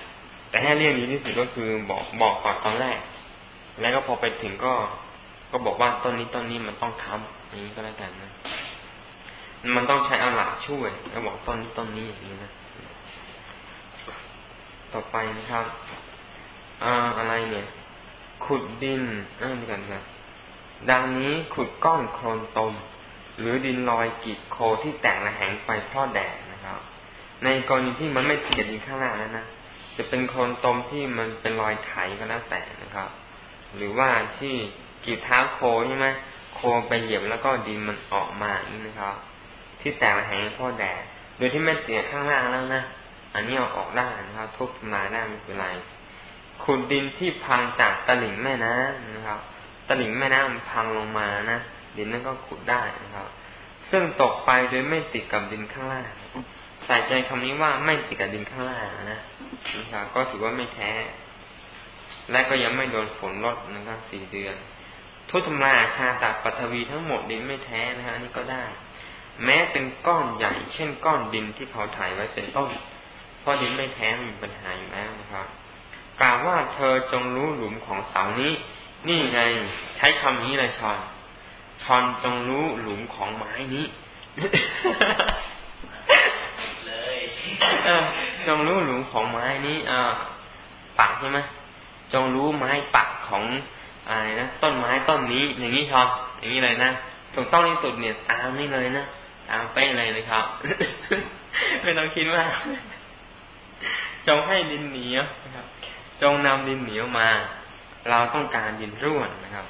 แต่ให้เรียกนี้ที่สุดก็คือบอกบอกก่อนตอนแรก แล้วก็พอไปถึงก็ ก็บอกว่าต้นนี้ต้นนี้มันต้องค้ำอย่างนี้ก็แล้วกันนะ มันต้องใช้อาหลักช่วยก็บอกต้นนี้ต้นนี้อย่างนี้นะ ต่อไปนะครับ อ่าอะไรเนี่ย ขุดดินอ่านกันครับดังนี้ขุดก้อนโคลนตม หรือดินลอยกีดโคที่แตกระแหงไปเพราะแดดนะครับ ในกรณีที่มันไม่ติดดินข้างล่างแล้วนะจะเป็นโคลนตมที่มันเป็นรอยไถก็แล้วแต่นะครับ หรือว่าที่กีดเท้าโคใช่ไหมโคไปเหยียบแล้วก็ดินมันออกมาอย่างนี้นะครับ ที่แตกระแหงพ่อแดดโดยที่ไม่เสียข้างล่างแล้วนะ อันนี้เอาออกได้นะครับ ทุบทำลาได้ไม่เป็นไรขุดดินที่พังจากตลิ่งแม่น้ำนะครับ ตลิ่งแม่น้ำมันพังลงมานะดินนั้นก็ขุดได้นะครับ ซึ่งตกไปโดยไม่ติดกับดินข้างล่าง ใส่ใจคำนี้ว่าไม่ติดกับดินข้างล่างนะนะครับก็ถือว่าไม่แท้ และก็ยังไม่โดนฝนลดนะครับสี่เดือน ทุบทำลายอาชาตัดปัทวีทั้งหมดดินไม่แท้นะฮะนี่ก็ได้ แม้เป็นก้อนใหญ่ เช่นก้อนดินที่เขาถ่ายไว้เป็นต้น เพราะดินไม่แท้มีปัญหาอยู่แล้วนะครับกล่าวว่าเธอจงรู้หลุมของเสานี้ นี่ไงใช้คำนี้เลยชอนชอนจงรู้หลุมของไม้นี้เลยจงรู้หลุมของไม้นี้อ่าปักใช่ไหมจงรู้ไม้ปักของอะไรนะต้นไม้ต้นนี้ อย่างนี้ชอนอย่างนี้เลยนะถูกต้องที่สุดเนี่ยตามนี่เลยนะ ตามเป๊ะเลยนะครับ ไม่ต้องคิดว่า จงให้ดินเหนียวนะครับ จงนำดินเหนียวมา เราต้องการดินร่วนนะครับ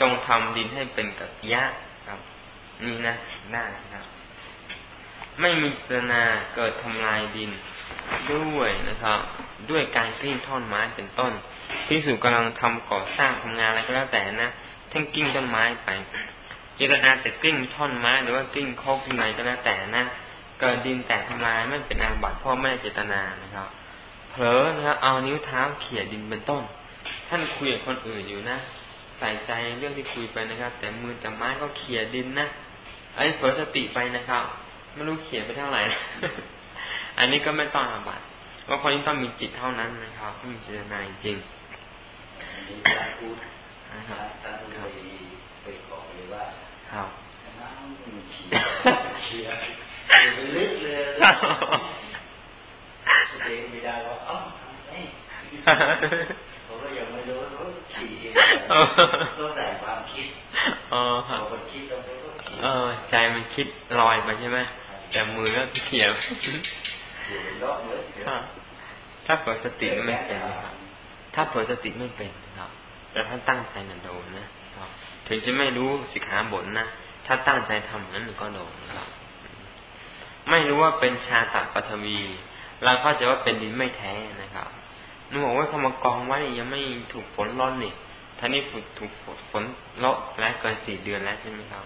จงทำดินให้เป็นกับยะครับ นี่นะได้นะครับ ไม่มีเจตนาเกิดทำลายดินด้วยนะครับ ด้วยการกลิ้งท่อนไม้เป็นต้นภิกษุกำลังทำก่อสร้างทำงานอะไรก็แล้วแต่นะทั้งกลิ้งต้นไม้ไป เจตนาจะกลิ้งท่อนไม้หรือว่ากลิ้งโคกที่ไหนก็แล้วแต่นะเกิดดินแตกทำลายไม่เป็นอาบัติเพราะไม่ได้เจตนานะครับ เผลอนะครับเอานิ้วเท้าเขี่ยดินเป็นต้น ท่านคุยกับคนอื่นอยู่นะ ใส่ใจเรื่องที่คุยไปนะครับ แต่มือจับไม้ก็เขี่ยดินนะไอ้เผลอสติไปนะครับไม่รู้เขี่ยไปเท่าไหร่ อันนี้ก็ไม่ต้องอาบัติว่าคนนี้ต้องมีจิตเท่านั้นนะครับต้องมีเจตนาจริงนี้การพูดนะครับ ครับน้ำเขียเขียลึกเลยเองไม่ได้ว่าอ๋อไม่ผมก็ยังไม่รู้ว่าขี่เองต้องแต่ความคิดอ๋อครับคิดต้องเออ ใจมันคิดลอยไปใช่ไหมแต่มือก็เขียวถ้าเปิดสติไม่เป็นครับถ้าเปิดสติไม่เป็นครับ แต่ถ้าตั้งใจนั่นโดนนะครับ ถึงจะไม่รู้สิกขาบทนะ ถ้าตั้งใจทำนั้นก็โดนครับไม่รู้ว่าเป็นชาตัดปฐวีเราเข้าใจว่าเป็นดินไม่แท้นะครับนึกบอกว่าเขามากองไว้ยังไม่ถูกฝนร้อนนี่ท่านี้ถูกฝนเลดแล้วเกินสี่เดือนแล้วใช่ไหมครับ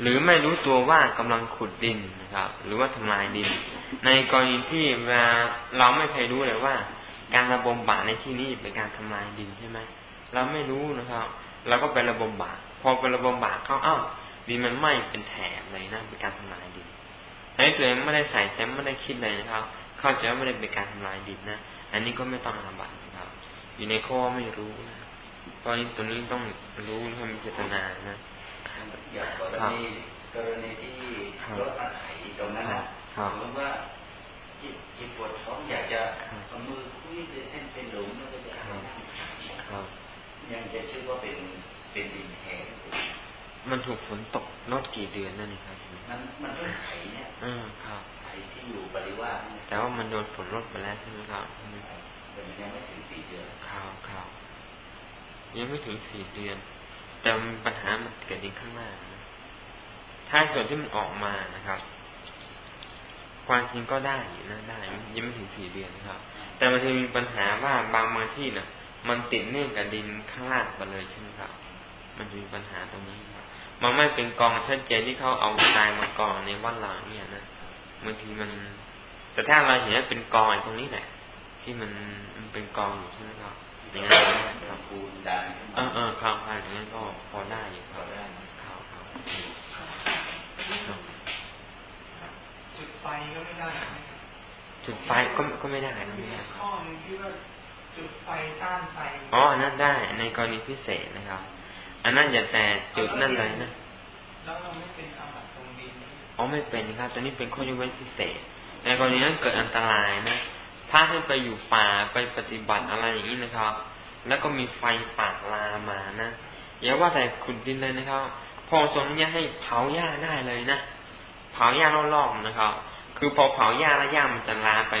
หรือไม่รู้ตัวว่ากำลังขุดดินนะครับ หรือว่าทำลายดิน ในกรณีที่เวลาเราไม่เคยรู้เลยว่า การระบมบาในที่นี้เป็นการทำลายดินใช่ไหมเราไม่รู้นะครับ เราก็ไประบมบาพอไประบมบาเขาเอ้าดินมันไหม้เป็นแถบเลยนะเป็นการทำลายดินไอ้ตัวเองไม่ได้ใส่ใจไม่ได้คิดเลยนะครับ เข้าใจว่าไม่ได้เป็นการทำลายดินนะอันนี้ก็ไม่ต้องอาบัตนะครับ อยู่ในข้อไม่รู้นะเพราะนี้ตรงนี้ต้องรู้ให้มีเจตนานะอย่างกรณีกรณีที่รถอาศัยตรงนั้นนะสมมติว่าจิตจิตปวดท้องอยากจะเอามือคุยให้เป็นหลุมแล้วก็จะ ยังจะชื่อว่าเป็นเป็นดินแห้งมันถูกฝนตกลดกี่เดือนนั่นเองครับมันมันต้องไถเนี่ยอืมครับไถที่อยู่ปริวาสแต่ว่ามันโดนฝนลดไปแล้วใช่ไหมครับแต่มันยังไม่ถึงสี่เดือนครับครับยังไม่ถึงสี่เดือน แต่ปัญหามันเกิดในข้างหน้านะถ้าส่วนที่มันออกมานะครับความจริงก็ได้นะได้ยังไม่ถึงสี่เดือนครับ แต่มันจะมีปัญหาว่าบางบางที่นะ มันติดเนื่องกับดินข้างล่างไปเลยใช่ไหมครับ มันมีปัญหาตรงนี้ครับมันไม่เป็นกองชัดเจนที่เขาเอาทรายมากองในวัดหลังเนี่ยนะบางทีมัน แต่ถ้าเราเห็นว่าเป็นกองตรงนี้แหละ ที่มันมันเป็นกองอยู่ใช่ไหมครับอย่างนั้นครับปูนดันเออเออครับครับอย่างนั้นก็พอได้อยู่พอได้ครับครับจุดไฟก็ไม่ได้จุดไฟก็ก็ไม่ได้ไม่ได้ข้อนึงที่ว่า จุดไฟต้านไฟอ๋อนั่นได้ในกรณีพิเศษนะครับ อันนั้นอย่าแต่จุดนั่นเลยนะแล้วเราไม่เป็นอาบัตตรงดินอ๋อไม่เป็นครับตอนนี้เป็นข้อยกเว้นพิเศษ ในกรณีนั้นเกิดอันตรายนะพระท่านไปอยู่ป่าไปปฏิบัติอะไรอย่างนี้นะครับ แล้วก็มีไฟป่าลามานะอย่าว่าแต่ขุดดินเลยนะครับ พอทรงนี้ให้เผาหญ้าได้เลยนะเผาหญ้ารอบๆนะครับ คือพอเผาหญ้าแล้วหญ้ามันจะลาไป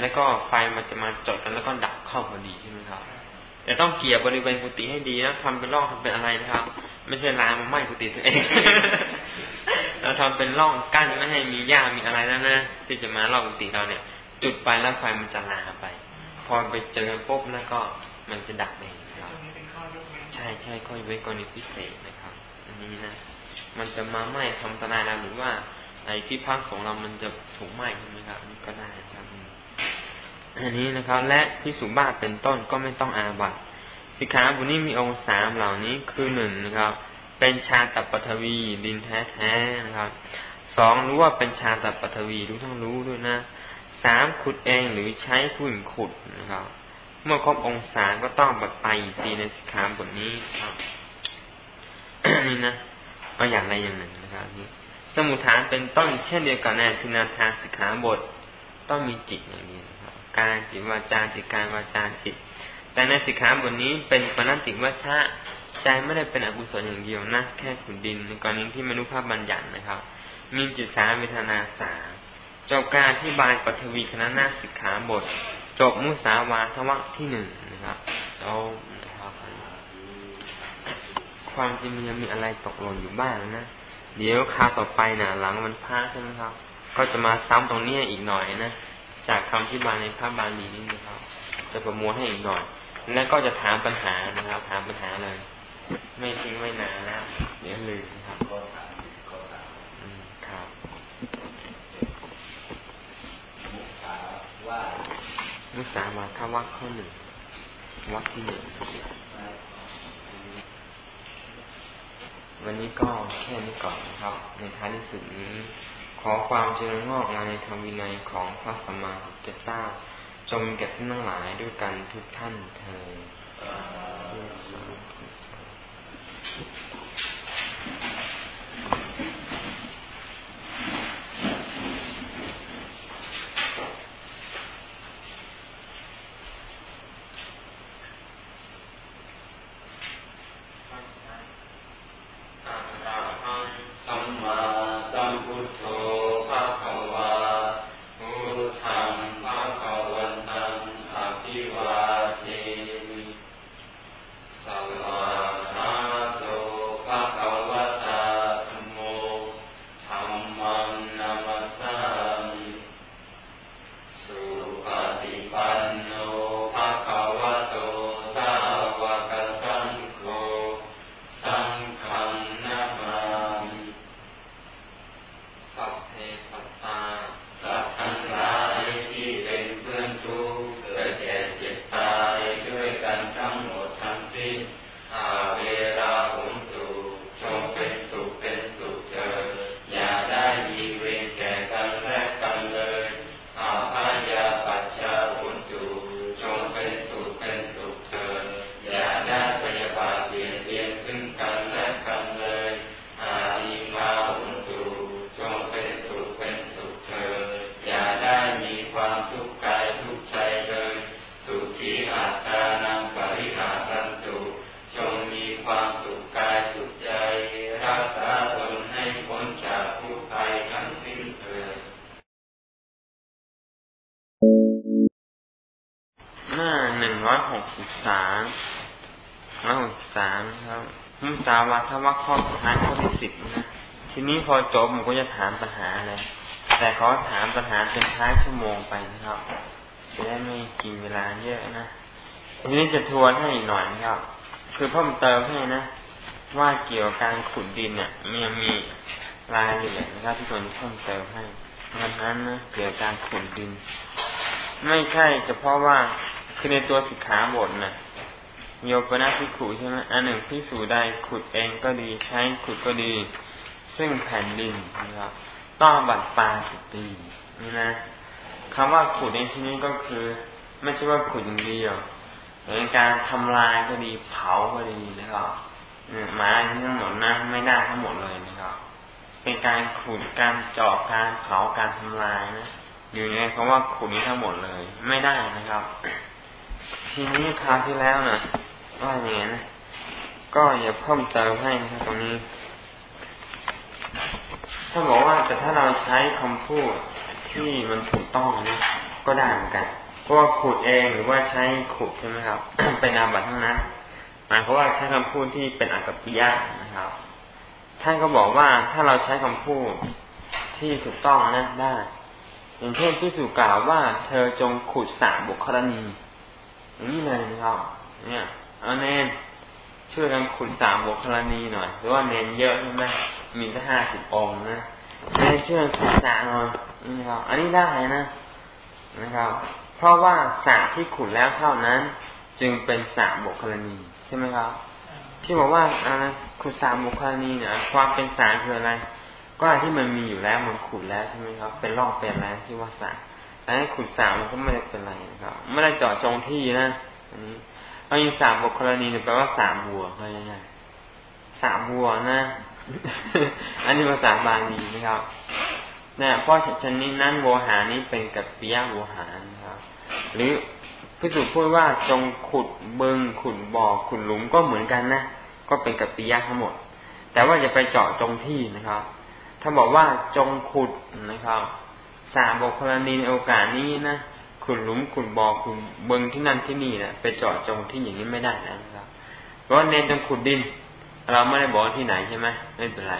แล้วก็ไฟมันจะมาจดกันแล้วก็ดับเข้าพอดีใช่ไหมครับ แต่ต้องเกี่ยวบริเวณกุฏิให้ดีนะทำเป็นร่องทำเป็นอะไรนะครับ ไม่ใช่ลามาไหม้กุฏิตัวเอง เราทำเป็นร่องกั้นไม่ให้มีหญ้ามีอะไรแล้วนะที่จะมารอบกุฏิเราเนี่ย จุดไปแล้วไฟมันจะลาไป พอไปเจอปุ๊บแล้วก็มันจะดับเองครับ ใช่ใช่ข้อยเว้นกรณีพิเศษนะครับ อันนี้นะมันจะมาไหม้ทำตนายเราหรือว่าไอ้ที่พักสงเรามันจะถูกไหม้ใช่ไหมครับนี่ก็ได้ อันนี้นะครับ และพิสุบ้าเป็นต้นก็ไม่ต้องอาบัตสิกขาบุนี้มีองค์สามเหล่านี้คือหนึ่งนะครับ เป็นชาตับปฐวีดินแท้ๆนะครับสองรู้ว่าเป็นชาตับปฐวีรู้ทั้งรู้ด้วยนะสามขุดเองหรือใช้ผู้อื่นขุดนะครับ เมื่อครบองศาก็ต้องบัดไปตีในสิกขาบทนี้ครับนี่นะเอาอย่างใดอย่างหนึ่งนะครับนี่สมุทฐานเป็นต้นเช่นเดียวกับในทินาทาสิกขาบท ต้องมีจิตอย่างนี้ การจิตวาจาจิตการวาจาจิต แต่ในสิกขาบทนี้เป็นปณติวัชชะใจไม่ได้เป็นอกุศลอย่างเดียวนะแค่ขุดดินในกรณีที่มนุษย์ภาพบัญญัตินะครับ มีจิตสาเวทนาสาจบการที่บายปฐวีคณะนาสิกขาบท จบมุสาวาทวักที่หนึ่งนะครับจบนะครับ ความจริงมันยังมีอะไรตกหล่นอยู่บ้างนะเดี๋ยวคาต่อไปนะ่ะหลังมันพาใช่ไหมครับ ก็จะมาซ้ำตรงนี้อีกหน่อยนะ จากคำที่บาในพระบาลีนี้นะครับ จะประมวลให้อีกหน่อย แล้วก็จะถามปัญหานะครับ ถามปัญหาเลย ไม่ทิ้งไม่นานนะเดี๋ยวลืมนะครับครับมุสาว่ามุสาวาทวักข้อหนึ่งวักที่หนึ่งวันนี้ก็แค่นี้ก่อนนะครับ ในท้ายที่สุดนี้ ขอความเจริญงอกงามในธรรมวินัยของพระสัมมาสัมพุทธเจ้า จงแก่ท่านทั้งหลายด้วยกันทุกท่านเธอ พอจบผมก็จะถามปัญหาเลยแต่ขอถามปัญหาเป็นท้ายชั่วโมงไปนะครับจะได้ไม่กินเวลาเยอะนะทีนี้จะทวนให้หน่อยนะครับ คือเพิ่มเติมให้นะว่าเกี่ยวกับการขุดดินเนี่ยมันมีรายละเอียดนะครับที่ควรเพิ่มเติมให้ดังนั้นนะเกี่ยวกับการขุดดิน ไม่ใช่เฉพาะว่าคือในตัวสิกขาบทนะโยปนาพิขุใช่ไหมอันหนึ่งพิสูจได้ขุดเองก็ดีใช้ขุดก็ดี ซึ่งแผ่นดินนะครับต้องบัตรปาสิบปีนี่นะคำว่าขุดในที่นี้ก็คือ ไม่ใช่ว่าขุดอย่างเดียวเป็นการทำลายก็ดีเผาก็ดีนะครับหมายทั้งหมดนะไม่ได้ทั้งหมดเลยนะครับ เป็นการขุดการเจาะการเผาการทำลายนะอยู่ในคำว่าขุดนี้ทั้งหมดเลย ไม่ได้นะครับ ทีนี้คราวที่แล้วนะว่าอย่างไงนะก็อย่าเพิ่มเติมให้นะครับตรงนี้ ถ้าบอกว่าแต่ถ้าเราใช้คำพูดที่มันถูกต้องนะก็ได้เหมือนกัน เพราะว่าขุดเองหรือว่าใช้ขุดใช่ไหมครับ เป็นนามบัตทั้งนั้นหมายความว่าใช้คำพูดที่เป็นอักปิยะนะครับ ท่านก็บอกว่าถ้าเราใช้คำพูดที่ถูกต้องนะได้ อย่างเช่นที่สู่กล่าวว่าเธอจงขุดสาบุคคลนีอย่างนี้เลยนะครับ เนี่ย เอาเนนช่วยกันขุดสามบุคลณีหน่อยหรือว่าเนนเยอะใช่ไหม มีแค่ห้าสิบองค์นะเนนช่วยขุดสามหน่อยนะครับอันนี้ได้นะนะครับ เพราะว่าสามที่ขุดแล้วเท่านั้น จึงเป็นสามบุคลณีใช่ไหมครับที่บอกว่าอะไรขุดสามบุคลณีเนี่ยความเป็นสารคืออะไร ก็ที่มันมีอยู่แล้วมันขุดแล้วใช่ไหมครับ เป็นร่องเป็นแล้วที่ว่าสารแต่ขุดสามมันก็ไม่ได้เป็นไรนะครับไม่ได้เจาะจงที่นะอันนี้เอาอย่างสามบุคลณีเนี่ยแปลว่าสามบัวง่ายๆสามบัวนะ อันนี้ภาษาบาลีนะครับเนี่ยเพราะชนิดนั้นโวหานี้เป็นกัปปิยะโวหารนะครับ หรือพิสุพูดว่าจงขุดเบิงขุดบ่อขุดหลุมก็เหมือนกันนะก็เป็นกัปปิยะทั้งหมด แต่ว่าจะไปเจาะจงที่นะครับ ถ้าบอกว่าจงขุดนะครับสาบุคลณีในโอกาสนี้นะขขุดหลุมขุดบ่อขุดเบิงที่นั่นที่นี่นะไปเจาะจงที่อย่างนี้ไม่ได้นะครับเพราะเน้นจงขุดดิน เราไม่ได้บอกที่ไหนใช่ไหมไม่เป็นไร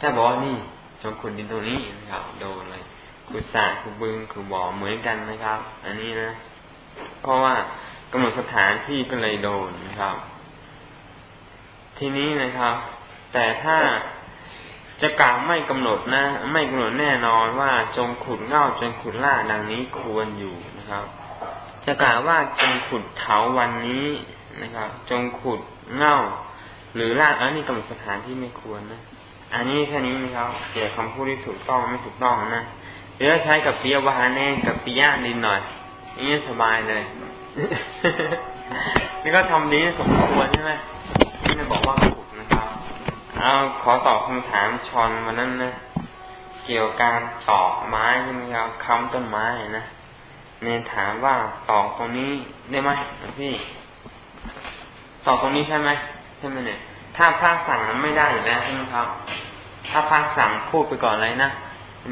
ถ้าบอกนี่จงขุดดินตรงนี้นะครับโดนเลยขุดสระขุดบึงขุดบ่อเหมือนกันนะครับ อันนี้นะ เพราะว่ากำหนดสถานที่ก็เลยโดนนะครับ ทีนี้นะครับ แต่ถ้าจะกล่าวไม่กำหนดนะ ไม่กำหนดแน่นอนว่าจงขุดเง่าจงขุดล่าดังนี้ควรอยู่นะครับ จะกล่าวว่าจงขุดเถาวันนี้นะครับ จงขุดเง่า หรือล่าอันนี้กำหนดสถานที่ไม่ควรนะ อันนี้แค่นี้นะครับเกี่ยวกับคำพูดที่ถูกต้องไม่ถูกต้องนะเดี๋ยวใช้กับปิยวาแน่กับปิยะนิดหน่อยนี่สบายเลยนี่ก็ทำดีสมควรใช่ไหมที่จะบอกว่าขุดนะครับเอาขอตอบคำถามชอนวันนั้นนะเกี่ยวกับการตอกไม้ใช่ไหมครับค้ำต้นไม้นะเนนถามว่าตอกตรงนี้ได้ไหมพี่ตอกตรงนี้ใช่ไหม ช่ไหมเนี่ย ถ้าพระสั่งนั้นไม่ได้อยู่แล้วใช่ไหมครับ ถ้าพระสั่งพูดไปก่อนเลยนะ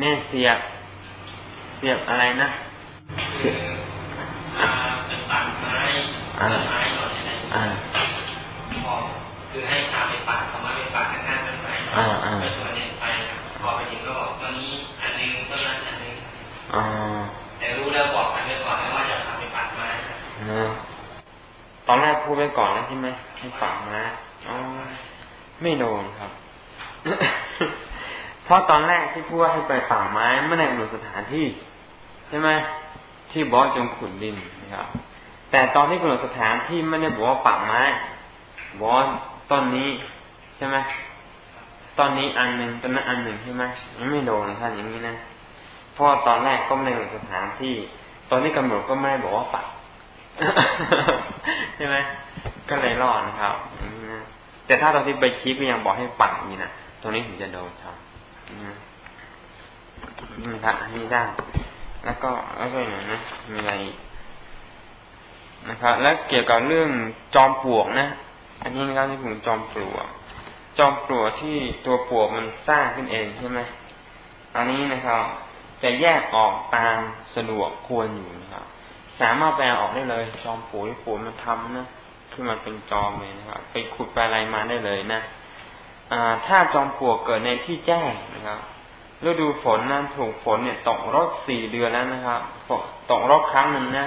เนี่ยเสียบ เสียบอะไรนะเสียบเป็นปักไม้ต้นไม้หน่อยอะไรคือให้พาไปปากธรรมะไปปากข้างๆต้นไม้ไปตัวเน้นไปพอไปถึงก็บอกตัวนี้อันนึงต้นนั้นอันนึงแต่รู้แล้วบอกกันไว้ก่อนว่าจะพาไปปากไม้ต อนแรกพูดไปก่อนแล้วใช่ไหมให้ปากไม้อ๋อไม่โดนครับ เพราะตอนแรกที่พูดว่าให้ไปฝั่งไม้ไม่ได้กำหนดสถานที่ใช่ไหมที่บอกจงขุดดินนะครับ แต่ตอนที่กำหนดสถานที่ไม่ได้บอกว่าฝั่งไม้บอกต้นนี้ใช่ไหมตอนนี้อันหนึ่งต้นนั้นอันหนึ่งใช่ไหมยังไม่โดนท่านอย่างนี้นะเพราะตอนแรกก็ไม่ได้สถานที่ ตอนนี้กำหนดก็ไม่ได้บอกว่าปัก ใช่ไหมก็เลยรอดนะครับแต่ถ้าตอนที่ไปคิดก็ยังบอกให้ปักนี่นะตรงนี้ถึงจะโดนครับนี่นะครับนนี้ได้แล้วก็แล้วก็อย่างนะมีอะไรนะครับ และเกี่ยวกับเรื่องจอมปลวกนะ อันนี้นะครับที่ผมจอมปลวก จอมปลวกที่ตัวปลวกมันสร้างขึ้นเองใช่ไหมอันนี้นะครับ จะแยกออกตามสะดวกควรอยู่นะครับ สามารถแปลออกได้เลย จอมปลวกที่ปลวมันทำนะขึ้นมาเป็นจอมเลยนะครับไปขุดไปอะไรมาได้เลยนะอ่าถ้าจอมปลวกเกิดในที่แจ้งนะครับฤดูฝนนั้นถูกฝนเนี่ยตกรถสี่เดือนแล้วนะครับตกรถครั้งหนึ่งนะ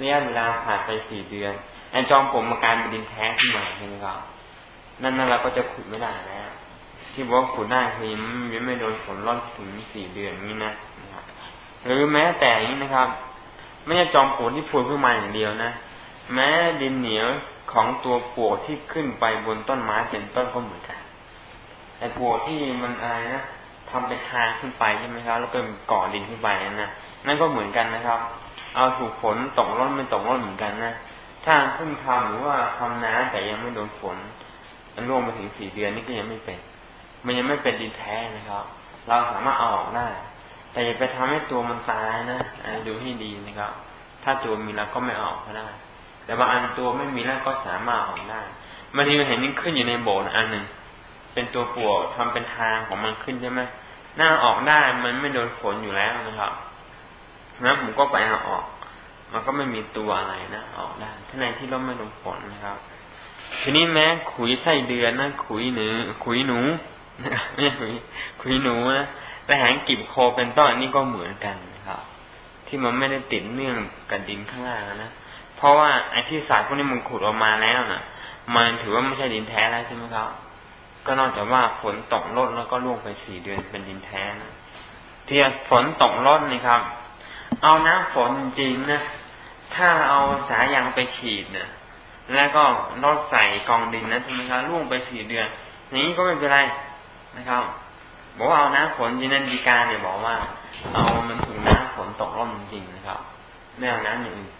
ระยะเวลาผ่านไปสี่เดือนไอ้จอมผมมาการเป็นดินแท้ขึ้นมาใช่ไหมครับนั่นนั่นเราก็จะขุดไม่ได้แล้ว ที่บอกขุดได้คือยังไม่โดนฝนร้อนถึงสี่เดือนนี้นะหรือแม้แต่นี้นะครับ ไม่ใช่จอมปลวกที่พูดขึ้นมาอย่างเดียวนะ แม้ดินเหนียวของตัวปลวกที่ขึ้นไปบนต้นไม้เป็นต้นก็เหมือนกันไอ้ปลวกที่มันอะไรนะทำเป็นทางขึ้นไปใช่ไหมครับ แล้วก็ก่อดินขึ้นไปนั่นนะนั่นก็เหมือนกันนะครับ เอาถูกฝนตกร้อนไม่ตกร้อนเหมือนกันนะถ้าเพิ่งทำหรือว่าทำน้าแต่ยังไม่โดนฝนมันร่วงมาถึงสี่เดือนนี่ก็ยังไม่เป็น มันยังไม่เป็นดินแท้นะครับ เราสามารถเอาออกได้ แต่อย่าไปทำให้ตัวมันตายนะดูให้ดีนะครับ ถ้าตัวมีแล้วก็ไม่ออกก็ได้ แต่ว่าอันตัวไม่มีแล้วก็สามารถออกได้บางทีมันเห็นนี่ขึ้นอยู่ในโบสถ์อันหนึ่งเป็นตัวปวกทำเป็นทางของมันขึ้นใช่ไหมหน้าออกได้มันไม่โดนฝนอยู่แล้วนะครับนะผมก็ไปเอาออก มันก็ไม่มีตัวอะไรนะออกได้ถ้าในที่ร่มไม่ลงฝนนะครับ ทีนี้แม้ขุยไส้เดือนนะขุยหนูขุยหนูไม่ใช่ขุยขุยหนูนะ แต่แหงกิบโคเป็นต้นนี่ก็เหมือนกันนะครับ ที่มันไม่ได้ติดเนื่องกับดินข้างล่างนะเพราะว่าไอ้ที่สายพวกนี้มันขุดออกมาแล้วนะมันถือว่าไม่ใช่ดินแท้แล้วใช่ไหมครับ ก็นอกจากว่าฝนตกลดแล้วก็ล่วงไปสี่เดือนเป็นดินแท้นะที่ฝนตกลดนี่ครับ เอาน้ำฝนจริงนะถ้าเอาสายยางไปฉีดนี่ยแล้วก็รดใส่กองดินนะใช่ไหมครับล่วงไปสี่เดือน อย่างนี้ก็ไม่เป็นไรนะครับ บอกว่าเอาน้ำฝนจริงนันดีการเนี่ยบอกว่า เอามันถึงน้ำฝนตกร่มจริงนะครับไม่เอาน้ำอย่างอื่น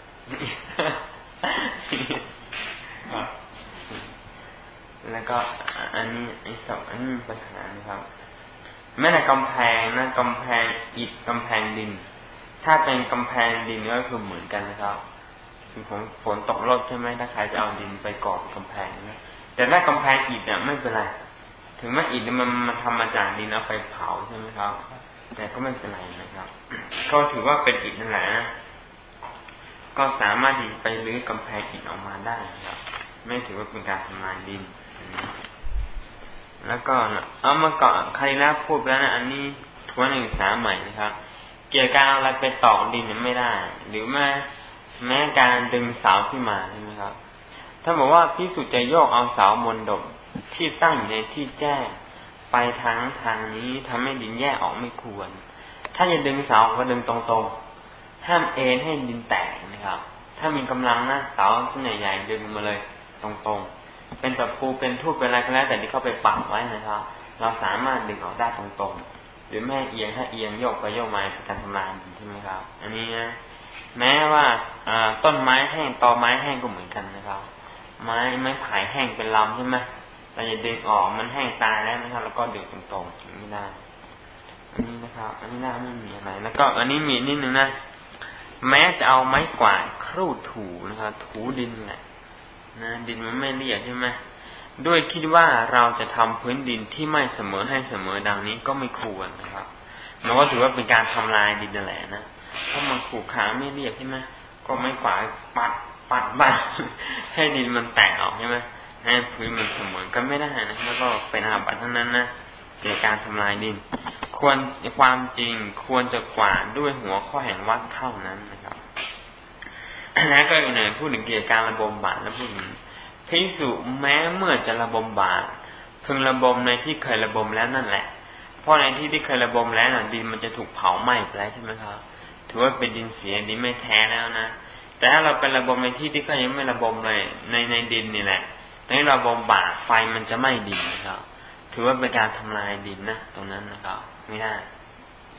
แล้วก็อันนี้ไอ้สองอันนี้ปัญหานะครับแม้แต่กำแพงนะกำแพงอิฐกำแพงดิน ถ้าเป็นกำแพงดินก็คือเหมือนกันนะครับคือฝนฝนตกรถใช่ไหมถ้าใครจะเอาดินไปก่อกำแพงนะแต่ถ้ากำแพงอิฐเนี่ยไม่เป็นไร ถึงแม้อิฐมันมันทำมาจากดินเอาไปเผาใช่ไหมครับ แต่ก็ไม่เป็นไรนะครับ ก็ถือว่าเป็นอิฐนั่นแหละนะก็สามารถที่ไปรื้อกำแพงอิฐออกมาได้ครับ ไม่ถือว่าเป็นการทำลายดิน แล้วก็เอามาเกาะใครแล้วพูดแล้วนะอันนี้ทวนศึกษาใหม่นะครับ เกี่ยวกับการอะไรไปตอกดินไม่ได้ หรือแม้แม้การดึงเสาขึ้นมาใช่ไหมครับ ถ้าบอกว่าพิสุจะโยกเอาเสาบนดบ ที่ตั้งอยู่ในที่แจ้งไปทางทางนี้ทำให้ดินแยกออกไม่ควร ถ้าจะดึงเสาก็ดึงตรงๆ ห้ามเอ็นให้ดินแตกนะครับ ถ้ามีกำลังนะเสาต้นใหญ่ๆดึงมาเลยตรงๆ เป็นตะปูเป็นทูบเป็นอะไรก็แล้วแต่ที่เขาไปปักไว้นะครับ เราสามารถดึงออกได้ตรงๆ หรือแม่เอียงถ้าเอียงโยกไปโยกมาเป็นการทำลายดินใช่ไหมครับ อันนี้นะแม้ว่าต้นไม้แห้งตอไม้แห้งก็เหมือนกันนะครับ ไม้ไม้ไผ่แห้งเป็นลำใช่ไหม เราจะดึงออกมันแห้งตายแล้วนะครับ แล้วก็ดึงตรงๆไม่ได้ อันนี้นะครับ อันนี้น่าไม่มีอะไร แล้วก็ อันนี้มีนิดนึงนะ แม้จะเอาไม้กวาดครูดถูนะครับ ถูดินแหละนะดินมันไม่เรียบใช่ไหมด้วยคิดว่าเราจะทำพื้นดินที่ไม่เสมอให้เสมอดังนี้ก็ไม่ควรนะครับมันก็ถือว่าเป็นการทำลายดินนั่นแหละนะเพราะมันขูดขาไม่เรียบใช่ไหมก็ไม่กวาดปัดปัดบ้างให้ดินมันแตกออกใช่ไหม ให้พื้นมันเสมอกันไม่ได้นะแล้วก็เป็นอาบัติทั้งนั้นนะเกี่ยวกับการทำลายดิน ควรความจริงควรจะกวาดด้วยหัวข้อแห่งวัดเท่านั้นนะครับแล้วก็อยู่ในพูดถึงเกี่ยวกับการระบมบาตและพูดถึงพิสุแม้เมื่อจะระบมบาตพึงระบมในที่เคยระบมแล้วนั่นแหละ เพราะในที่ที่เคยระบมแล้วน่ะดินมันจะถูกเผาไหม้ไปแล้วใช่ไหมครับ ถือว่าเป็นดินเสียดินไม่แท้แล้วนะแต่ถ้าเราเป็นระบมในที่ที่เขายังไม่ระบมเลยในในดินนี่แหละ ในระบมบาตไฟมันจะไหม้ดินนะครับ ถือว่าเป็นการทำลายดินนะตรงนั้นนะครับไม่ได้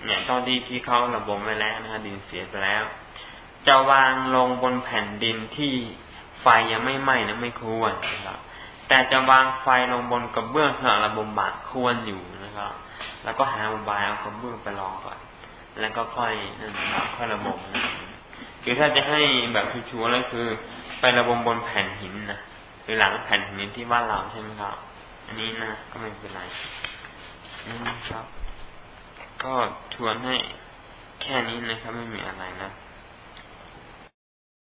เนี่ยตอนที่ที่เขาระบมไปแล้วนะครับดินเสียไปแล้ว จะวางลงบนแผ่นดินที่ไฟยังไม่ไหม้นะไม่ควรนะครับแต่จะวางไฟลงบนกระเบื้องสำหรับระบมบาตควรอยู่นะครับ แล้วก็หาอุบายเอากระเบื้องไปรองก่อน แล้วก็ค่อยนั่นนะครับค่อยระบมนะคือถ้าจะให้แบบชัวร์ๆแล้วคือ ไประบมบนแผ่นหินนะ รือหลังแผ่นนี้ที่บ้านเราใช่ไหมครับ อันนี้นะก็ไม่เป็นไรนี่ครับ ก็ทวนให้แค่นี้นะครับไม่มีอะไรนะ